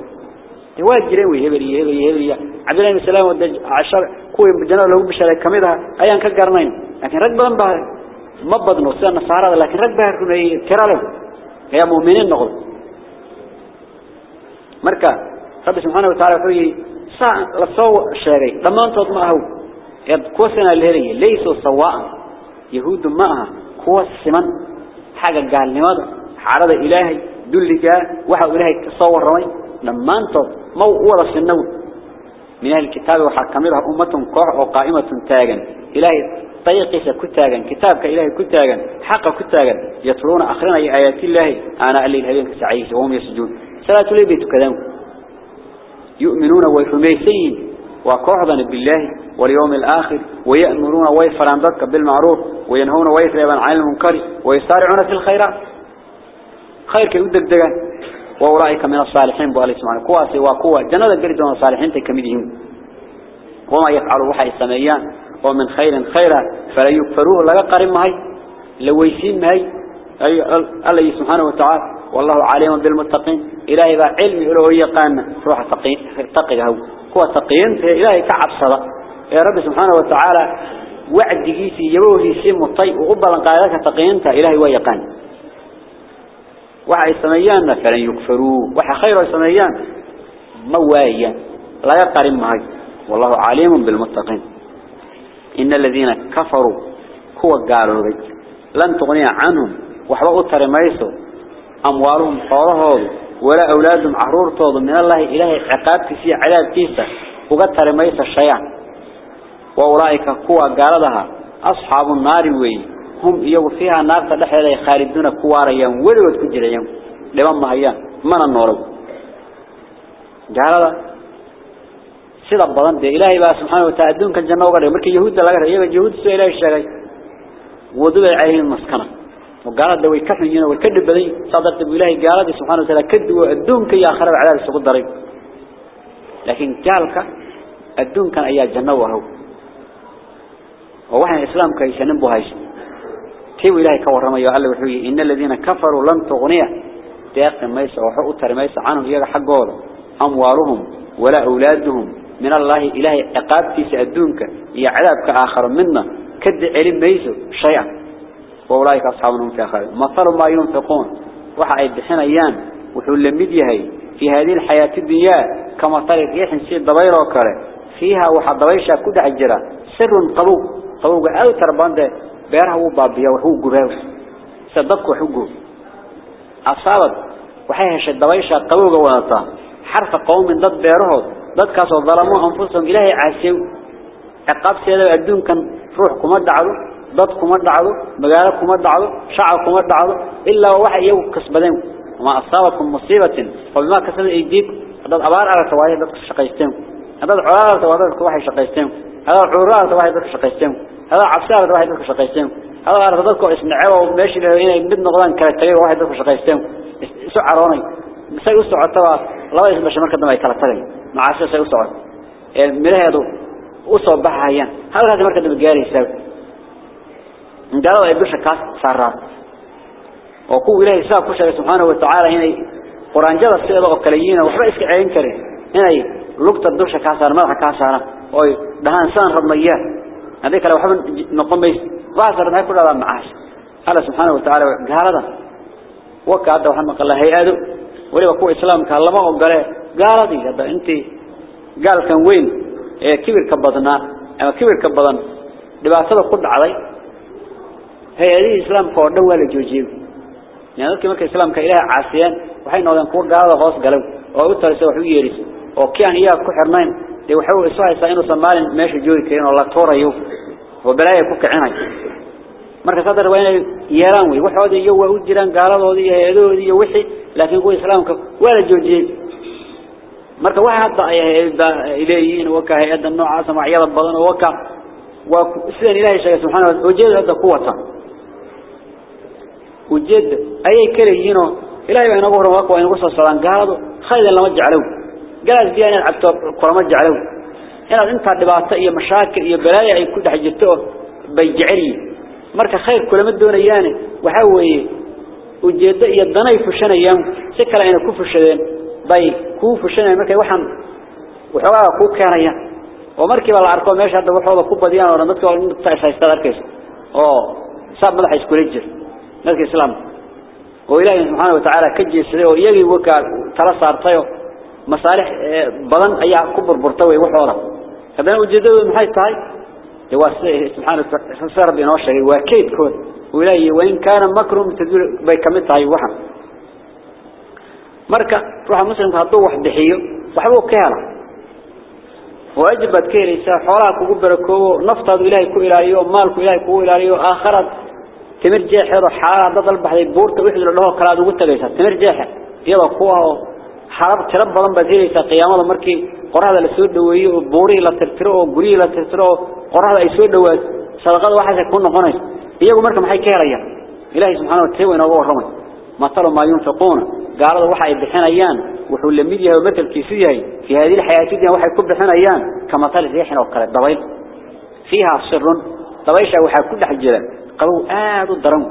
تواج جريوي هبري هبري هبري عبد الله بن سلام ودج عشر كوي بجنة له بشارة كميدا أيان كقرنين. لكن بها ما بدنو سنة صارة لكن رقبا كرالهم هي مؤمنين نقول. مركا. رب سبحانه وتعالى وحوي لصو الشيء لما أنت معه يد كوسنا الهري ليسوا سواء يهود معها كوس سمن حاجة قال لماذا عرض إلهي. دل جاء إلهي تصور رمي. لما أنت مو ورس النوم من أهل الكتاب وحكمها أمة قرع وقائمة تاجا إلهي طريقه كتاجا كتابك إلهي كتاجا حق كتاجا يطلون أخرين آيات الله. أنا اللي الهبين كسعيس وهم يسجون. صلاة لي بيت كلام يؤمنون ويحميسين وكوحضا بالله واليوم الآخر ويأمرون ويفران ذلك بالمعروف وينهون ويثريبا عن المنكر ويسارعون في الخيرات. خير كيودك دقان وأولئك من الصالحين بأله سبحانه كواسي وكوا جنة قردون الصالحين تكمدهم وما يفعلوا وحي السميان ومن خير خيرا فلا يكفروه. لغا قرم مهي لويسين مهي أي الله سبحانه وتعالى والله عليم بالمتقين. إلهي با علمي إله يقان. روح تقيه هو تقين إلهي كعب صدا يا رب سبحانه وتعالى وعد جيسي يبوه سيم الطيب وقبلا قائلك تقينت إلهي ويقان وحي السميان فلن يكفروه وحي خير السميان موايا. لا يقرم معي. والله عليم بالمتقين. إن الذين كفروا هو قالوا لن تغني عنهم. وحبقوا ترميسوا أموالهم حولهم ولا أولادهم عرورتهم. من الله إلهي عقاب كسي عذاب كيسة. وقد ترميس الشيان وأولئك كوا قالدها أصحاب النار وي هم يو فيها النار تدحي خالدون كواريا ولود كجريا لمن ما هيان من النور؟ قالدها sida badan de ilaahay baa subhanahu wa ta'ala adduunka janno uga dhigay markii yahuudda laga reeyay yahuud soo ilaahay sheegay maskana وقال لو يكحن ينا ويكدب بذي صدرت بإلهي قالت سبحانه وتعالى كدوا أدونك يا آخر على السوق الضريب. لكن كالك أدونك أن أياد جنوه ووحن الإسلام كي سننبه هاي تيو إلهي كور رمي وعلى وحوي. إن الذين كفروا لن تغنيه. تيقن ميسا وحقوا ترميسا عنهم يجب حقوه أموالهم ولا أولادهم. من الله إلهي إقابتي سأدونك يعذبك آخر منا. كد علم ميسو شيئا. وأولئك أصحابهم في آخر مثل ما ينفقون. وحا يدحين أيام وحول لمديهي في هذه الحياة الدنيا كما طريق ريح سيد ضبير وكره. فيها وحا ضبيشا كد عجرة سر قلوب قلوب أو تربان بيرها وبابيا وحو قباو صدق وحو قب أصابت. وحيها شد ضبيشا قلوب ونطا حرف قوم ضد بيرهود dadkaas oo dalamo anfusum ilaahay caasiyo aqabteeda adduunkan ruux kuma dhacdo dad kuma dhacdo magaalo kuma dhacdo shacab kuma dhacdo ilaa waxa iyagu kasbadeen ma asaabakum musiibatin fabima kasaba aydiik dad abaar aragta waa dad shaqaysteen dad colaarta waa dad waxay shaqaysteen dad cuuraarta waa dad shaqaysteen dad cabsaarta waa dad shaqaysteen dad aragta dadku isnacay oo meeshii leeyahay inay mid noqdaan kala tagay waa dad shaqaysteen isu caroonay misay u socotaba laba isma marka dambe ay kala tagay معاشة سيوصعد ملاهدو أصاب بحها هيان هذا هذا مركز بجاري يساوي إن قالوا يدوش كاس صارات وقو إلهي ساب كشة سبحانه وتعالى هنا قرآن جدا السيدة وكليين وحبا إسك عين كره هنا لقطة دوشة كاسار ملحة كاسارة وي دهان سان رب مياه هذيك لو حبا نقوم بيس وعصر ما يكون هذا معاش هذا سبحانه وتعالى قال هذا وكعد وحمق الله هيئادو ولي وقو إسلام كان لما قال قالدي هذا انت قال كان وين ee kibirka badnaa ama kibirka badan dhibaatada هيالي إسلام كوردن ولا جوجيب يعني كم كان إسلام كإله عاصيان وحين نودن كورد هذا خاص قلب أو ترى سوى حويرس أو كان هي كحرمين لو حو إسوع إسحاق صمال ماشي جوي كين الله طورا يوف. وبلاي كوك عينك مركز هذا وين يران وي. وحود يو وجران قالوا هذي هذو هذي وحي. لكن هو إسلام كف. ولا جوجيب مركز واحد ضع إليين وكه هذا النوع عاصم عيال البطن وكه وسيدنا إلهي شيخ سبحانه وجل هذا قوة. Ujeedada ayay kaleeyihiin oo ilaahay baa inagu horan waa inagu soo socdaan gaaladu khaydan lama jeclow جالس بيان عبتو كرامة جعلوا هنا أنت دبعت إيه مشاكل بلايا أي كل حاجته بيجعلي مركز خير كل ما دون ياني وحوي وجد يدنا يفشنا أيام سكر أنا كوف الشدين باي كوف الشدين مركز وحن وحوا كوف كان أيام ومركب على الأرقام dadka islaamka oo ilaahay subxaanahu wa tacaala ka jeedsaday oo iyagii wakaa tala saartay oo masaalix eh, badan ayaa ku burburta way waxooda haddana ujeedadoodu maxay tahay? De waa subxaanahu wa rabbi inoo sheegay waa kaydkooda oo ilaahay wa in kaana makrum tadul bay ka mid tahay waxan. Marka ruuxa muslimka hadduu wax bixiyo waxbuu ka hela oo ajbaad ka helaysaa xoolaha kugu barakoobo naftaadu ilaahay ku ilaaliyo maalku ilaahay kugu ilaaliyo aakhirad تمر جاحر حارب ضل بحدي بورت وحده لأنه كلام قلت ليش تمر جاحر يلا قوة حارب ترب بلن بزيه سقيام الله مركي قرعة السود وهي بوري لا تترو بوري لا تترو قرعة السود هو صدق واحد يكون خانس هي عمرك ما هي كاريا إلهي سبحانه وتعالى نور رمي ما طلع ما ينفقون. قالوا واحد بحنا يان وحول الميديا ومثل كيسية في هذه الحياة دي واحد كبر حنا يان كما طلع ذي حنا وقرأ فيها سر. طبعا إيش أوحى حجلا qabow aad u daran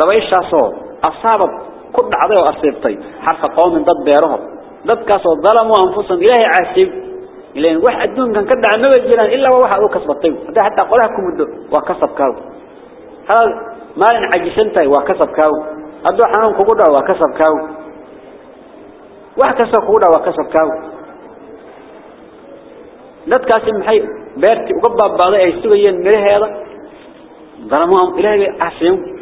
dabayshaasoo asaabad ku dhacday oo asiibtay xarfa qowmin dad beeraho dadkaasoo dalamu anfusahum ilaahay caasib ileen wax adduunkan ka dhaca maba jiraan ilaa waxa uu kasbatay hadaa hataa qolaha ku muddo waa kasabkaaw hal maalin cajisan tahay waa kasabkaaw hadduu xanuun kugu dhaco waa kasabkaaw wax kastoo kugu dhaco waa kasabkaaw dadkaasi beertii uga baabaaday ay sugayeen miraheeda. Dalamu ilaahay caasib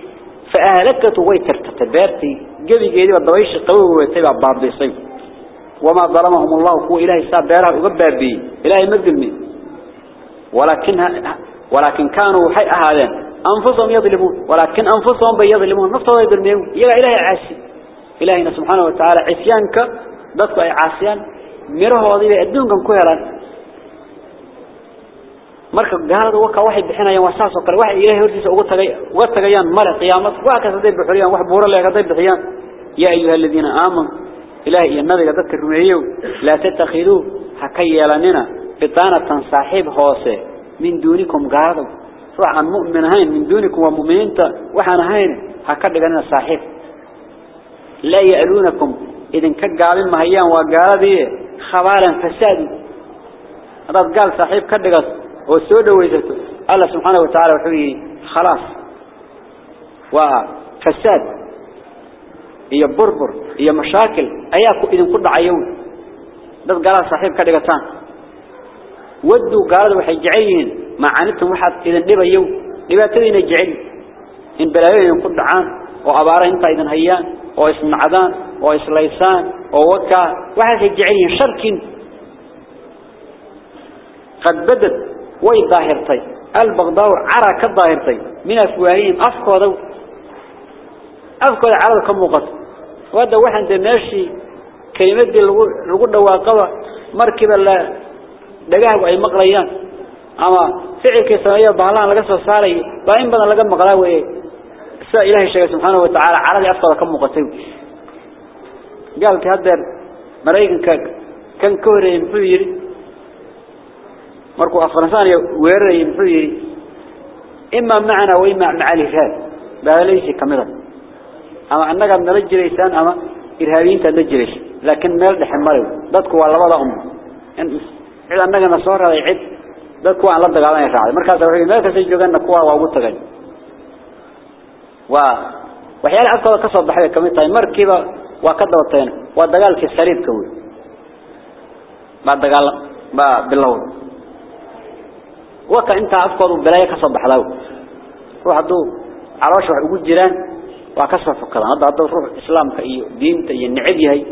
فأهلكت ويترتت بارتي جبي جيدي والضويش قوي ويتبع بابيصي وما ظلمهم الله هو إلهي ساب بيرها وقبع بي إلهي مظلمين ولكنها ولكن كانوا حي هذا أنفسهم يظلمون ولكن أنفسهم بيظلمون نفسهم يظلمون يلا إلهي عاسي إلهينا سبحانه وتعالى عسيانك أي عاسيان مره وضيبه أدونكم كهلا marka gaalada waka waxay bixinayaan wasaas oo kale wax ilaahay hortiisa uga tagay uga tagayaan mara qiyaamad waa ka saday bixiyaan wax buuro leeyahay haday bixiyaan ya ayuha alladina aamanu ilaahay iyo nabiga dadka rumeeyo la tattakhidu hakayeelanina bitanatan saaxib hoose min duunikum gaalada ruuxan mu'min ahayn min duunikum wa mu'miniinta waxaan ahayn haka dhiganina saaxib la ya'lunakum idin ka gaalin mahayaan waa gaaladii khabaaran fasaad hadaad gaal saaxiib ka dhigato وسود ويزته الله سبحانه وتعالى وحوي خلاص. وفساد هي بربر هي مشاكل. أياكو إذن كل عيون. ده قال صاحب كدقتان ودوا قالوا وحي جعلين مع عنتهم واحد إذن نبا يو. نبا تدين جعل إن بلاوين كل عام. وعبارة إنت إذن هيان. وإسم عدان وإسم ليسان ووكا. واحد يجعلين شرك قد بدت way daahirtay albaqdaa cara ka daahirtay min afwaahihim afkooda afkooda carada ka muuqato wada waxaan de meeshii kelimadii lagu lagu dhawaaqaba markiiba la dhagaha ay maqlayaan ama ficilkii sameeyo bahalahan laga soo saarayo baa in badan laga maqlaa weeye sida ilaahay sheegay subxaanahu watacaala caradii afkooda ka muuqatay gaalkii haddeer maraykanka kan ka horeeyey muxuu yidhi markuu afghanistan weerarayay muxuu yiri imma macna wa imma ma'a al-irhab baalaysi kamida ama annaga nala jireysaan ama irhaabiinta la jireys laakiin meel dhexe maray dadku waa labada um in cid annaga na soo raray cid dadku aan la dagaalanay raacay markaas wuxuu meel ka soo joogana kuwa waa ugu وكا انت افكار بلايه كسب بحلاو. روح عدو عراش وحقو جيران وكسب فكران هذا عدو روح إسلام كأي دين تأي النعبي هاي.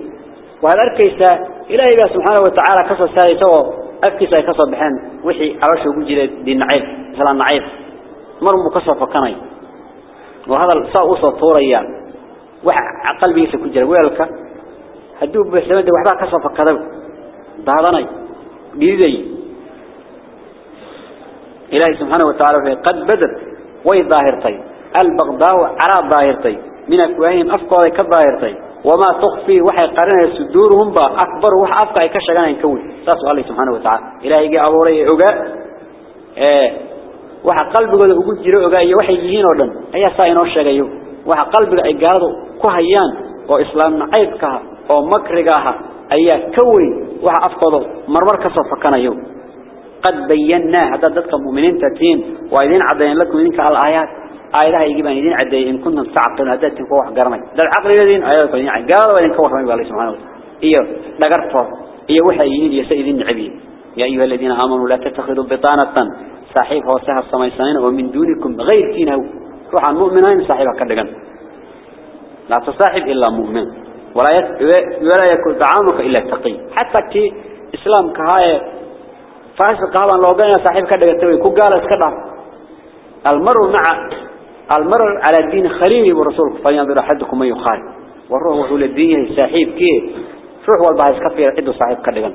وهذا الكيسة إلى الله سبحانه وتعالى كسب سايته افكس اي كسب بحان وحي عراش وحقو جيران دين نعيف اسلام نعيف مرم بكسب فكراني وهذا الساوصة طوريا. وحق قلبي يسكو جيران. ويالك هدو بسلمان دي وحبا كسب فكران دهضاني بيدي. إلهي سبحانه وتعالى قد بدت وي ظاهرتي. البغضاء على ظاهرتي. من أفواههم أفقوا كظاهرتي. وما تخفي وحي قرنها صدورهم با أكبر وح أفقع كشغانا ينكوي ساس الله سبحانه وتعالى. إلهي يجي أبوري أقاء آه وح قلبك أقول جيرو أقاء وحي يهين ودن أي ساين وشغيو وح قلبك أي قادوا كهيان. وإسلام نعيبكها ومكرقها أي كوي. وح أفقضوا مرمر كسو فكنا يوم قد بينا هذا ذلك المؤمنين تتين وإذين عدين لكم إذنك على الآيات آياتها يجب أن يدين عدين إن كنتم تعقلون هذا تنكوح قرمي ده العقل يدين آيات قلين قالوا وإذن كوح من الله سبحانه وتعالى. إيه لقرطه إيه وحي يدين يسئذين عبين يا أيها الذين آمنوا لا تتخذوا بطانة صاحب هو سهر السميسانين ومن دونكم غير كينه. روح عن مؤمنين صاحبها كدقن. لا تصاحب إلا مؤمن. ولا ولا يكون طعامك إلا تقي. حتى كي إسلام كهاي فاسق هذا لو بين صاحب كدقتوي كو قال اسكدع المرء مع المرء على الدين خليل ورسولك فلينظر أحدكم من يخالف والروح وحول صاحب كي روح والبعض كفير عدو صاحب كدقن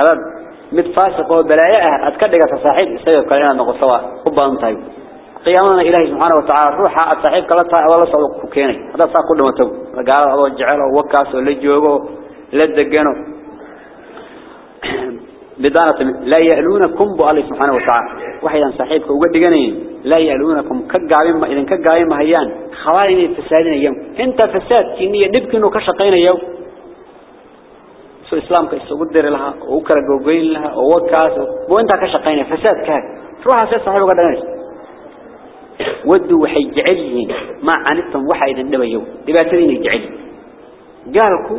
هذا faasiq oo balaayo ah aad ka dhigata saaxiib isaga kale inaad noqoto waa u baahan tahay qiyaamada ilaahay subxaanahu wa tacaala ruuxa aad saaxiibka la tahay adoo la socdo ku keenay haddaad بدانة لا يعلونكم بألي سبحانه وتعالى. وحيدا صحيحك وقدقنين لا يعلونكم كالقائمة إذا كالقائمة هيان. خوائن الفسادين اليوم انت فساد. كنية نبكن وكشطين اليوم سو إسلام كيسو قدر لها وكرة قوبين لها ووكاس بو انت فساد كهك. فروحا سيد صحيح وقدقنين ودوا وحي جعلهم ما عانتهم وحيدا نبا يوم. لباترين الجعل قالكو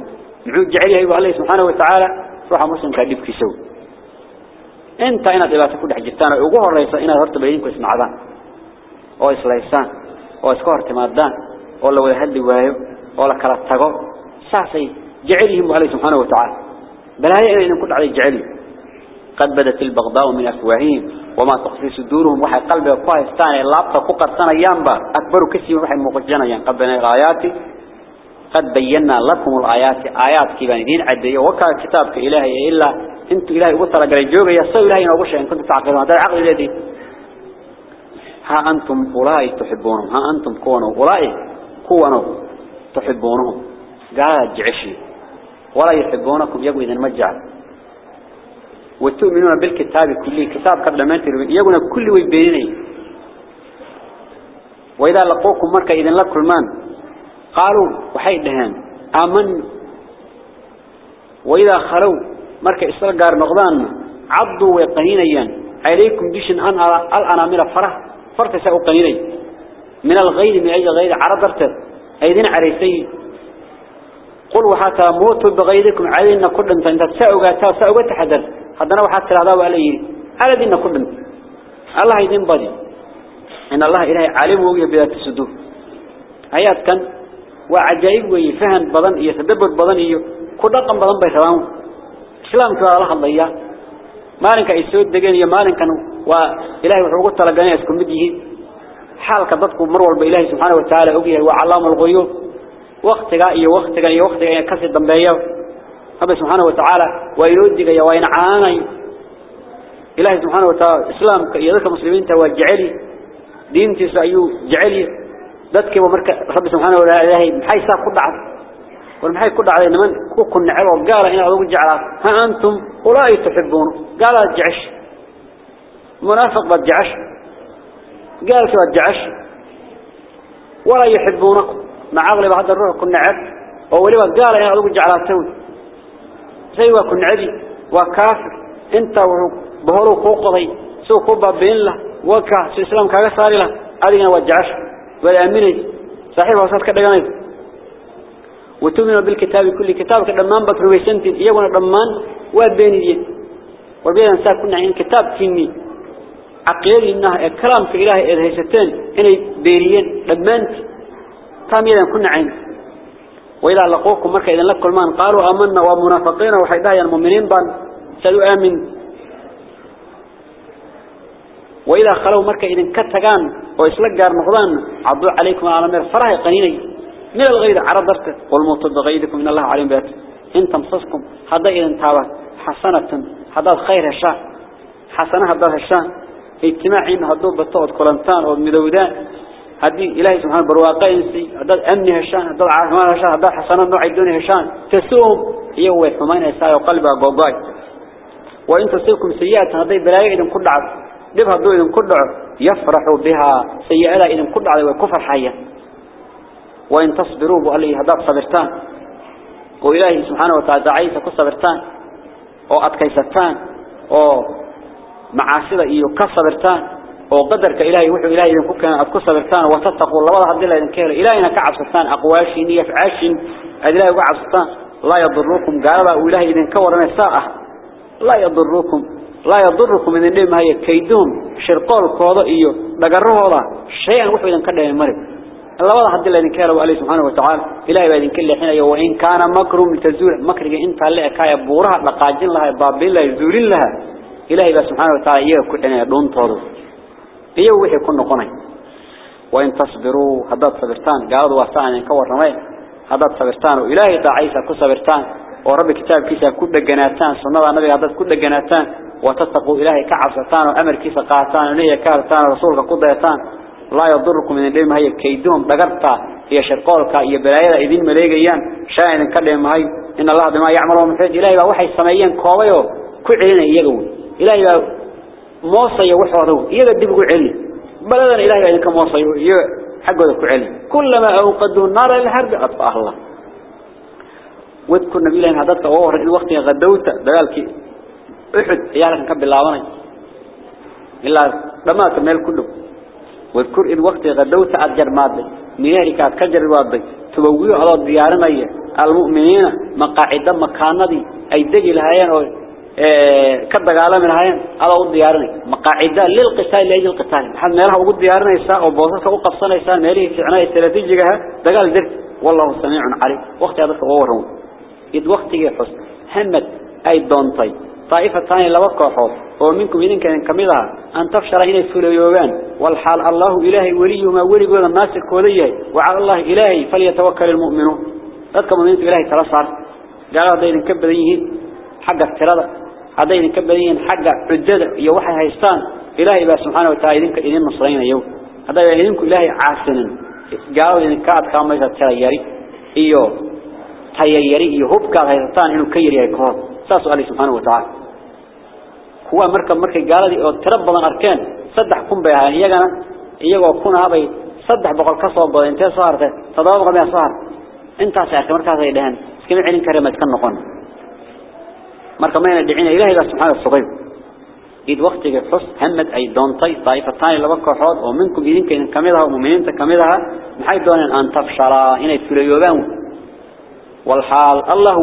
نعود جعلها يبو ألي سبحانه وتعالى. روح مسلم كان يبكي سوي أنت أنا دلوقتي كل حجتنا وجوه الرئيس أنا هرت بينك اسمع ذا أو إسلام أو إسكار تمادان ولا ويهدي وياه ولا كلا تجو ساسي جعلهم عليه سبحانه وتعالى بلاهي أن كل عليه جعله قد بدت البغضاء من أفواههم وما تخفي صدورهم وحي قلبه كوهستان اللابطة فقط سنة ينبا أكبر كسي وحي مقجنا ينقبنا الآيات قد بينا لكم الآيات آيات كيبان دين عدي وكا كتابك إلهي إلا انت إلهي وطر قري جوغي يصير إلهي نوبشا إن كنت تعقلون هذا العقل الذي ها أنتم أولئك تحبونهم ها أنتم كونوا أولئك كونوا تحبونهم قال جعشي ولا يحبونكم يقول إذا مجعل وتؤمنون بالكتاب كله كتاب قبل ما ترون يقول كل ويبيني وإذا لقوكم مركا إذن لكل من قالوا وحيد دهان آمن وإذا خلوا مركا إسرقار نغضان عضوا ويقنينيا عليكم ديشن أن الأنامل فرح فرتسأوا قنيني من الغير من أي غير عرضرت أيدين عريسي قل وحتى موتوا بغيركم علينا كل انت انت سأوغا سأوغا تحدث هذا وحتى هذا عليه على دينا كل انت الله يدين بدي إن الله إلهي عليم وقيا بذات الصدور آيات كان وعجائب ويفهم بضن يتدبر إسلام كلا هذا ما لك إسود يا ما لك وإلهي وحقوقه لا جناس بديه حال كذبكم مروا بإلهي سبحانه وتعالى أوجيه وعلام الغيوب وقت جاي وقت جاي وقت جاي كسر الدمبيه أبي سبحانه وتعالى ويرد جاي وين إلهي سبحانه وتعالى إسلام كيدك مسلمين توجعلي دينتي سأيو جعلي ذاتك ومرك ربي سبحانه وتعالى إلهي حيث قد عرف ku kun necel oo gaala in aad ugu jeclaa ha antum ulaa tuhibbuun gaala jecesh munaafiq bad jecesh gaalki bad jecesh wala yuhibbuunakum مع أغلب هذا الروح كنا عب ووليبا قال إن أدوك جعلاتوي سيوا كنا عبي وكافر. انت بهولو قوقضي سو كوبا بين له. وكا سو إسلام كاقا صاري له. أدينا وجعش ولا أمني صحيح وصلت كده جانب وتؤمن بالكتاب كل كتاب كدمان بكرويسنتين إيقونا دمان وابيني دي وبينا نسا كنا عين كتاب فيني عقيدي إنها كلام في إلهي إذا هيستين إني بيريين دمانتي تاميدا كنا عين. وإذا لقوكم مركا إذن لكم مان قالوا آمنا ومنافقين وحيدايا المؤمنين بان سألوا آمن وإذا خلوا مركا إذن كتغان وإسلقار نقضان عضوا عليكم على مير فرح قنيني. من الغيظ عرضرت والموت بغيظكم من الله عليهم بيت. إن تمسسكم هذا إذن تابت حسنة. هذا الخير الشاء حسنة هذا الشاء اجتماعين هذا بطوط كلانتان أو هذه إلهي سبحانه برواقين سي هذا أمني هشان. هذا عاهمان هشان. هذا حسنا نوع الدنيا هشان. تسوم. هي وحمين يساء وقلبها قوقاي وإن تصيبكم سيئات هذه بلاي إذن كل عب دبها الضوء إذن كل عب يفرحوا بها. سيئة إذن كل عب وكفر حيا وإن تصبروا بألي هذا صبرتان. وإلهي سبحانه وتعالى عيسى كصبرتان وأتكيستان ومعاصرة إيو كصبرتان وقدرك إلهي وحو إلهي إذن كان أتكو صبرتان. وتتقوا الله هذا الله إذن كيلا إلهينا كعبستان أقواشي نية فعاشي أدلاء وعبستان لا يضركم. قالوا إلهي إذن كورنا ساعة لا يضركم. لا يضركم من النبي هي كيدهم. شرقال كوضا إيو. دقرهوضا شيئا وحو إذن كده الله هذا الله إذن كيلا وعليه سبحانه وتعالى إلهي إذن كل حين وإن كان مكرم لتزول مكرك إنت اللي أكايا بورها لقاجين لها بابين لها يزولين لها إلهي سبحانه وتعالى يدون طارو إياه وحي كن قني وإن تصبروا هداد صبرتان قالوا واسعان ينكور رمي هداد صبرتان وإلهي دعيسى كصبرتان ورب كتاب كيسا كل جناتان سنة النبي هداد كل جناتان وتتقوا إلهي كعبستان وأمر كيسا قاتان ونهي كارتان ورسولك قضيتان لا يضركم من الليل هي كيدهم دقرتا هي شرقالك هي بلايا إذن مليقيان شاين كلهم هاي. إن الله بما يعملون من حيث إلهي وحي سميين كوبيو كعلنا يقول. إلهي موصي وحوضه يقول دبقوا علي بلدنا إلهي إذن كموصي حقه كعلي كلما أوقدوا النار للحرب أطفأ الله. واذكر نبي لهم هذا أوه الوقت غدوت. دقالك أحد يالك كب الله إلا لما تميل كله. واذكر إذ وقت غدوت أجر ماضي ميهرك أتكجر واضي تبويه على الديارنا المؤمنين مقاعدة مكاندي أي دقي لهايان أو كدقالة من هايان على الديارنا مقاعدة للقتال لأجل القتال. حد ميلها وقود ديارنا يساء وبوصلك وقفصنا يساء ميليه في عناية استراتيجيها دقال ذرت والله سميع عليم. وقت هذا أورهم إذ وقت يحس. همت. أي دونتي طائفة ثانية لوقع حوض ومنكم إذن كان كمدها أن تفشر إلى السليوان والحال الله إلهي وليهما ولي قول الناس الكوليه وعلى الله إلهي فليتوكل المؤمنون. ذاتك مؤمنين إلهي تلصار. قالوا هذا إذن كبدين حق افتراض. هذا إذن كبدين حق عدد. يوحي هايستان. إلهي بها سبحانه وتعالى إذن إذن نصرين يوم. هذا إذنك إلهي عاسنا قالوا إذن كاد كاميسة تغيري إيوه تغيري إيوه هبكا هايستان. إنه كيري هايكوه ساسو عليه سبحانه وتعالى. Kuwa marka markay gaaladii oo tiro badan arkeen saddex kun bay ahaayeen iyagana iyagoo kun habay saddex boqol ka soo baday intee soo hartay toddoba boqol bay soo hartay intaas arkay markaas ay dhaheen iskama celin kare ma iska noqon marka mayna dhicina ilaahay baa subxaanahu wa ta'ala id waqtiga xus hamad ay doontay taayifatan laba kooxood oo minkum idinka idin kamid ah muuminiinta kamid ah maxay dooneen an tafshara inay fulayoobaan wal hal allah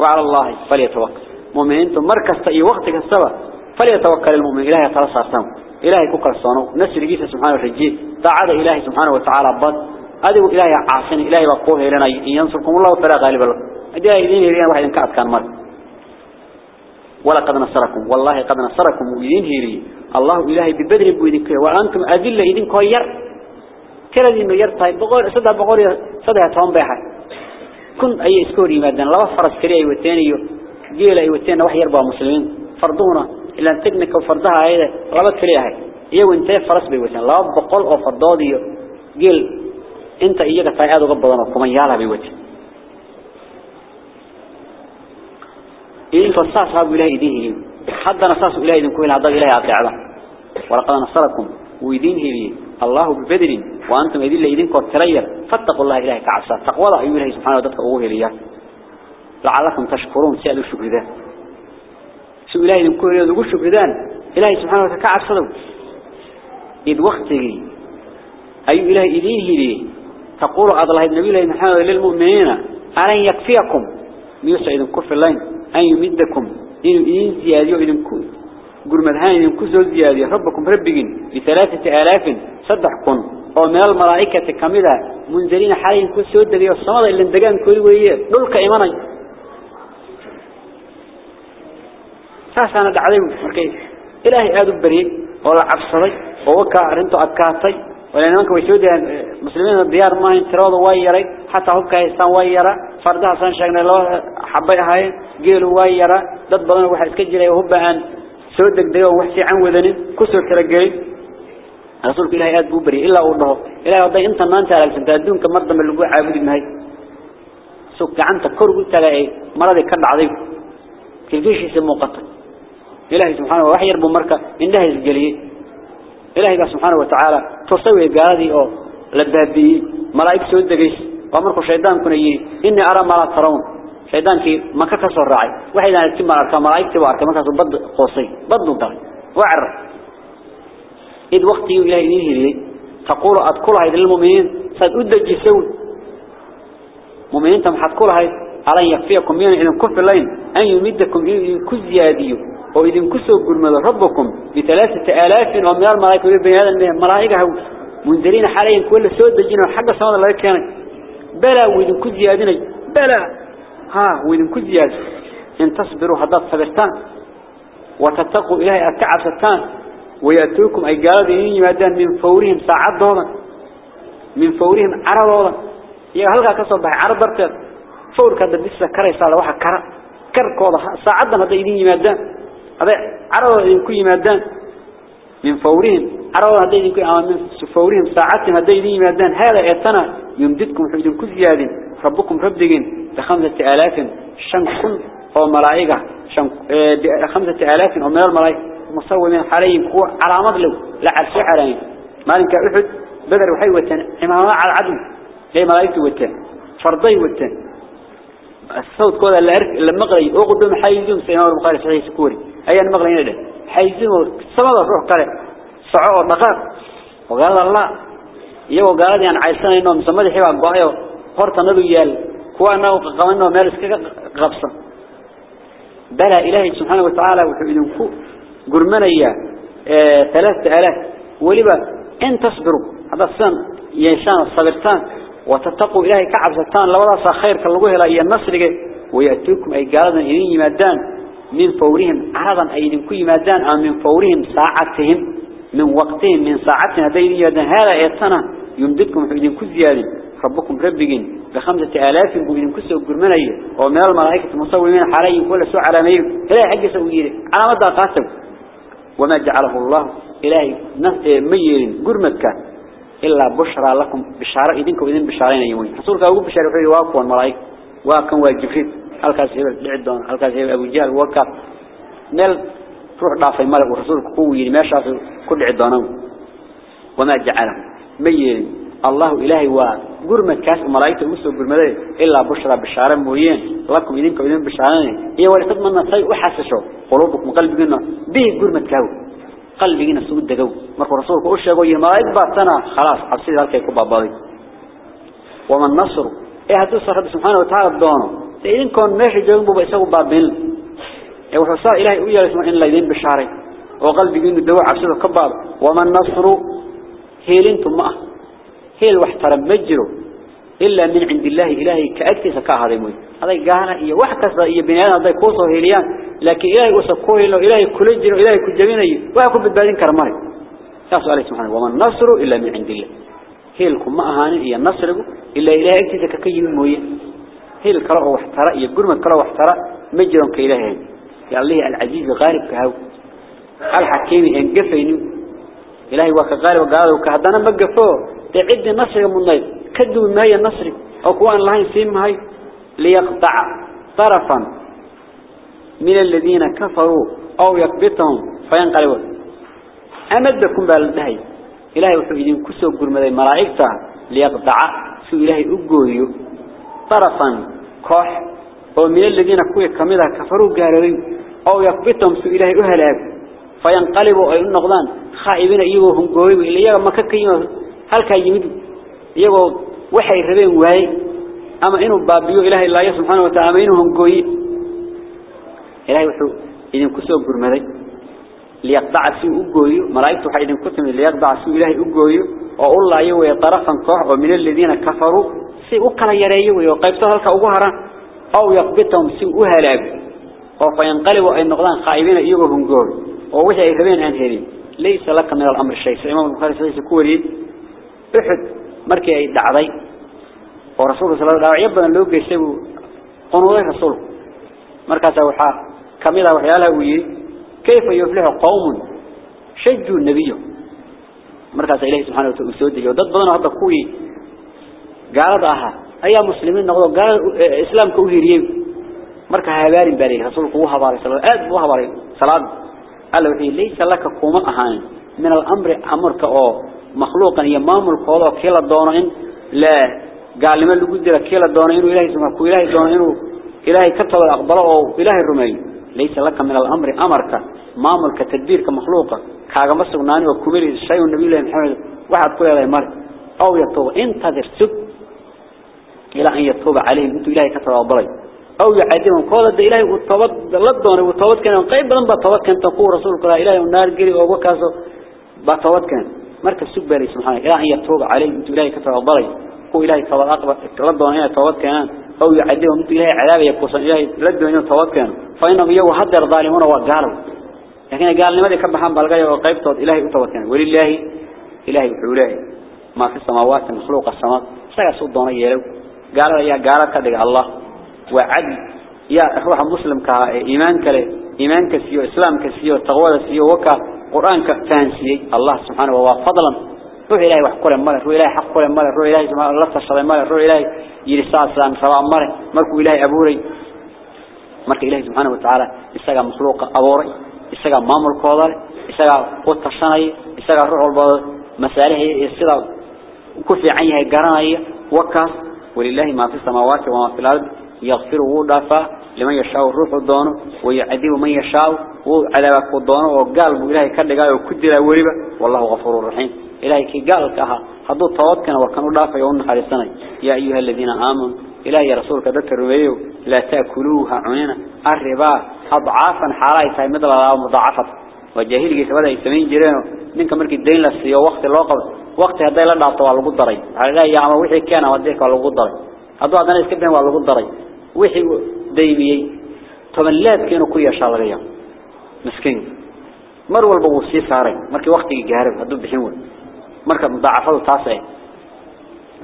وعلى الله فليتوكل. مؤمنين مركز أي وقت كسبة فليتوكل المؤمن. إلهي قال صارتهم إلهي كوكل صانو نسر جيسة سبحانه الرجيل تعالى إلهي سبحانه وتعالى بض أدو إلهي عاصن. إلهي وقوه إن ينصركم الله فلا غالب الله أدو إذين هيرين واحد كعب كان مر ولقد نصركم. والله قد نصركم. وإذين هيرين الله إلهي ببدر بويدك وأنتم أذل إذين كوير. كلا دينو يرتاي. بقول صدق بقول صدق بيحي كن أي إسكوري مادن لو فرس كريه وتاني جيل أي وتاني وحي يربع مسلمين. فرضونا إلا تكنك وفرضها هذا لو كريه هي وانت فرس بيوتين. لا بقول أو فرضادي جيل انت إيجا فاياد وقبضنا وكما يالا بيوتين. إذن فالساس هذا إله إديه حتى نصاص إله إذن كوين هذا إله أطيع ولقد نصركم ويدين هي الله ببدر وأنتم إذن لإذن كو ترير. فاتقوا الله إلهي كعبسا تقوى الله أيها الله سبحانه وتعالى أوه ليه لعلكم تشكرون. سألوا الشكر ذا. سؤال إلهي إذن كو يدقوا الشكر ذا. إلهي سبحانه وتعالى كعبسا إذ وقته أي إلهي إذن هي تقول عبد الله بن الله محمد للمؤمنين ألن يكفيكم؟ ميسعد كفر اللين أن يمدكم. إن إذن زيادة إذن كو قرمدهان إذن كسو زيادة. ربكم ربكين بثلاثة آلاف. صدحكم أو من الملائكة كاملة منزلين حالين كسو الدقية والصمد إلا اندقان كل ويه دولك إيماني. ساسانا دعاليهم مركي. إلهي آدو بريد ولا عبصري. ووكا رنتو أكاتي ولأنك ويسودي مسلمين الديار ما ينتراضوا ويري حتى هبكا يستان ويرا فردها سان شاقنا لو حبي هاي. قيلوا ويرا ضد بدن واحد كجري وهبا أن سودك ديو وحسي عن وذنين. كسر ترقين رسولك إلهي آد بوبري إلا أوضه إلهي وضي انت ما انت على سنتا دونك مرضى من اللقوع عابد مهي سوك قلت لأي مرضي كان عظيم كيفيش يسمو قطع إلهي سبحانه وحي يربو مركة إنه يزقليه إلهي سبحانه وتعالى تصوي قاضي أو لبابي ملايك سود دقيس ومركو شيطان كنا يجي إني أرى ما لا ترون شيطان كي ما كسر راعي واحد أنا تم أركا ملايك تبع أركا ما كسر قوسي بض نضال وعر إذ وقت إلهي نيجي تقول أدخلها إلى المؤمنين سأدج سوي مؤمنين تم حدخلها على يكفيكم من إذن كف اللين أن يمدكم إذن كزياديو وإذن كسوا قرمد ربكم بثلاثة آلاف ومن الملائكة بين هذا الملائكة منذرين حاليا كل سود الجنة حق سواء الله كان بلا وإذن كزيادين بلا ها وإذن كزياد إن تصبروا هذا صبرتان وتتقوا إلهي أكعفتان ويأتوكم أي قالوا يمادان من فورهم ساعات دولا من فورهم عرض دولا يا هلقا كصبح عرض درتين فور كذا بس كري صار واحد كر كر كوضة ساعدنا هذا يدين يمادان هذا عرض يدين كل يمادان من فورهم عرض هذا يدين كل من فورهم ساعات هذا يمادان هذا يتنا يمددكم حيدين كل زيادين ربكم ربدين بخمسة آلاف شنكم أو ملائكة. شن خمسة آلاف أو من مصومين حاليا كوا علامات لا عرسوا حاليا مالك أحد؟ بدر وحي وتن. إمامة على العدل هي ملائكة وتن؟ فرضي وتن. الصوت كذا اللي أرك لما قري أقدم حيزون. سينار البخاري صحيح سكوري. أي المقري هنا حيزون. سماه روح قال صعود دقاق وقال الله يو قال يعني عايزين إنه مسمى حباب قايو هرت نبي يال. كوا أنه قمنا مارس كقبصة بلا إلهي سبحانه وتعالى وحبيدهم فوق قرمانيا آه ثلاثة آلاف. ولبا إن تصبروا. هذا السن ينشان الصبرتان وتتقوا إلهي كعبستان لولا خير كاللغوه لأي النصر ويأتوكم أي قالوا إذن يمادان. من فورهم عرضا أي إذن كي يمادان أو من فورهم ساعتهم. من وقتهم من ساعتهم هذا يمادان. هذا إيطنا يمددكم إذن كل زيادة. ربكم ربكين بخمسة آلاف وإذن كسوا قرمانيا ومن الملائكة المصورين حاليا كل سوء على ميل. إلهي حق سوئيره على مدى قاسم. وما جعله الله إلهي. مير قرمتك إلا بشرى لكم بشارة. إذنكم إذن بشارين يومين رسولك أقول بشارة وحيد واقوا الملائكة واقوا واجفين هلكاس هبل لعدون هلكاس هبل أبو جهل. وكا ميل روح ضعف الملك ورسولك قوي ما شاف كل عدونه وما جعله. مير الله إلهي وقرمت كاس الملائكة وسوا قرمته إلا بشرى بشارة موين لكم إذنكم إذن بشارين. هي ولقد من شيء وحسسوا قلوبكم قلبنا به قرمت كاو قلبنا سوء الدقو مركو رسولك أشياء ويه ملائك باتنا خلاص. عبسيد هالك يكون بابضي ومن نصر. إيه هتوصل رب سبحانه وتعالى الدونه إذن كون ماشي جنبه بيساقوا بابين. إيه وحصاء إلهي أويا لسمع إن لا يدين بشاري وقلبي قلنا الدواء عبسيد كباب ومن نصر. هيلنتم معه هيل واحترم مجروا إلا من عند الله إلهي كأكتس كهذا هذا قاهنا إيه وحكس إيه بنيان هذا كوسو هيليان. لكن إلهي وسكوه إلا إلهي كل جر إلهي كل جميني ويكون بالبادين كرماني يسأل عليه سبحانه وما النصر إلا من عند الله. هيلكم ما أهاني إيا النصر إلا إلهي أكتس ككي موية هيل كرأ واحترى إيا قرم كرأ واحترى مجرا كإلهي. يا الله العزيز غالب كهو. الحكيم انقفيني إلهي وكغالب وقال وكهدنا مقفوه تعد النصر من نيل كدوا ما هي النصر أو كوان الله يسيم هاي؟ ليقطع طرفا من الذين كفروا أو يقبطهم فينقلبون. أمدكم بالدهي إلهي وحيدين كسو قرمدي ملائكته ليقطع. سو إلهي أقويو طرفا كوح. ومن الذين كوي كمدها كفروا قالوا أو يقبطهم سو إلهي أهلاك. فينقلبوا أي النقضان خائبين إيوهم قويو إلا يغا مكاكيو هل كان يمدوا يغو وحي ربين واي أما إنه بابيو إلهي الله سبحانه وتعالى إنهم قوي إلهي وحو إذن كسو قرمدي ليقضع سوء أقوي ملائكته حي إذن كتم ليقضع سوء إلهي أقوي وأقول الله يوي طرفا كوح ومن الذين كفروا سيء أكلا يريوي وقيبته هلك أقهرا أو يقبتهم سوء هلاك وفينقلبوا أي النقضان خائبين إيوهم قوي ووحي إذبين أنهرين ليس لك من الأمر الشيء سيما البخاري سيسي كوري أحد مركي أي دعضي. ورسول صلى الله عليه وسلم لو جيسوا قنوضي رسول مركز وحا كميلا وحيالا وي كيف يفلح قوم شجوا النبي؟ مركز إلهي سبحانه وتعالى. ودد بدنا هذا كوي. قال ضاها أي مسلمين نقول قال إسلام كوهيريين مركز هبارين بالي رسولك وها باري صلاة آد وها باري صلاة قال له ليس لك قوم أهان. من الأمر أمرك أو مخلوقا يمام القوضة كلا الدونين لا. قال لمن لقد دير كلا الدونين إلهي سبحانه إلهي دونين إلهي كتب الأقبال أو إلهي الرمي. ليس لك من الأمر أمرك. مامل كتدبير كمخلوقة كاغا مسغناني وكمري الشيء النبي الله محمد واحد كل هذا مر أو يتوب. انتظر سب إلى أن يتوب عليهم. أنتم إلهي كتب الأقبال. أو يعدمهم قال إلهي وطوبت لدون وطوبت كان. قيب بدن بطوبت كان. تقول رسولك لا إلهي والنار قري ووكاسو بطوبت كان. مركز سب لي سبحانه. إلى أن يتوب عليهم أنتم إلهي الأقبال هو إلهي لدون إلهي توبت كان أو يعدمهم أنتم إلهي عذاب يقصن إلهي لدون إلهي توبت كان فإنهم يو هدر ظالمون وقالوا. لكن قال لماذا كبحان بالغاية وقيبتهم إلهي توبت كان ولله إلهي وحوله. ما في السماوات مخلوق السماء. سيصد دون يلو. قال يا قال كذا الله. وعدل يا روح مسلم كا إيمان كله. إيمان كسيو إسلام كسيو تقوى كسيو وكا قرآن كتانسي الله سبحانه وفضلا روح إلهي وحكول ماله روح إلهي حكول ماله روح إلهي سبحانه الله تشري ماله روح إلهي يرسال سلام سواء ماله مركو إلهي أبوري. مرك إلهي سبحانه وتعالى. إستجا مخلوق أبوري. إستجا مامل قادر إستجا قوت الشنعي إستجا روح البعض مسألة إستجا كفي عينها قرنية وكاس. ولله ما في السماوات وما في الأرض. يغفر ودافع لمن يشاء الروح الدونه ويعذب من يشاء وعذابك الدونه وقال إلهي كدغا وكدلا وليبا والله غفور رحيم. إلهي كي قال كها حدو توكنا وكانوا دافع يوم خالصنا. يا أيها الذين آمنوا إلهي رسولك ذكر ويو لا تأكلوها عنينا. الربا أضعافا حالاي تاي مثل الله مضاعفة. والجاهل يسبدا يسمين جيرانو منك مركي الدين لسيو وقت الله قبل. وقت هذا لا دعطوا على القدرين على لا يعمل وحي كان وديك على القدرين هذا أنا إسكبنا على القدرين وحي ديميي طبعاً لاد كانوا كويا شاضريا مسكين. مروا البغوصي سارين مركي وقتي جارب هدو بحيون مركب مضاعفات تاسعي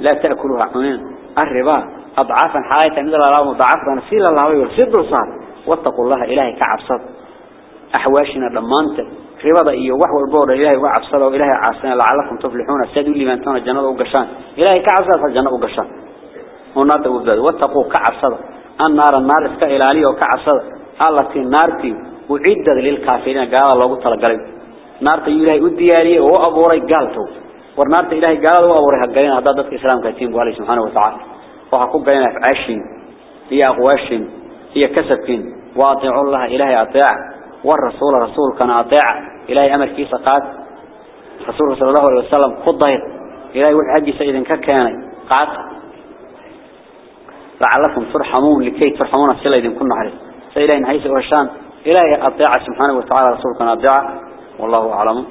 لا تأكلوها عمين الربا. أضعافا حقاية نزل الله مضاعفة نسيل الله ويرسد رسال واتقوا الله إلهي كعبصد. أحواشنا لمانت. ربا إيو وحو البور إلهي وعبصد. وإلهي عاصنا لعلكم تفلحون. السادوا لمن تانا الجنة وقشان. إلهي كعبصد. فالجنة وقشان. ونادوا بذلك. واتقوا كعبصد. النار النار اسك إلالي وكعصدا التي نارتي وعدد للكافرين. قال الله تعالى قال نارتي إلهي ودياري وأبوري قالتو ورنارتي إلهي قال وأبوري هقالين هذا ضدك إسلام كتيم قال سبحانه وتعالى. وحكوب قلنا في عشين هي أغواشين هي كسبين وأطيعوا الله إلهي أطيع. والرسول رسول كان أطيع. إلهي أمر كيس قاد. رسول صلى الله عليه وسلم ضير إلهي وحجي سيدا ككان قاد. لعلكم ترحمون لكي ترحمون السلا إذن كنا عليه. سيلين حيث وشان إلهي أطيع سبحانه وتعالى رسولكنا أطيع والله أعلم.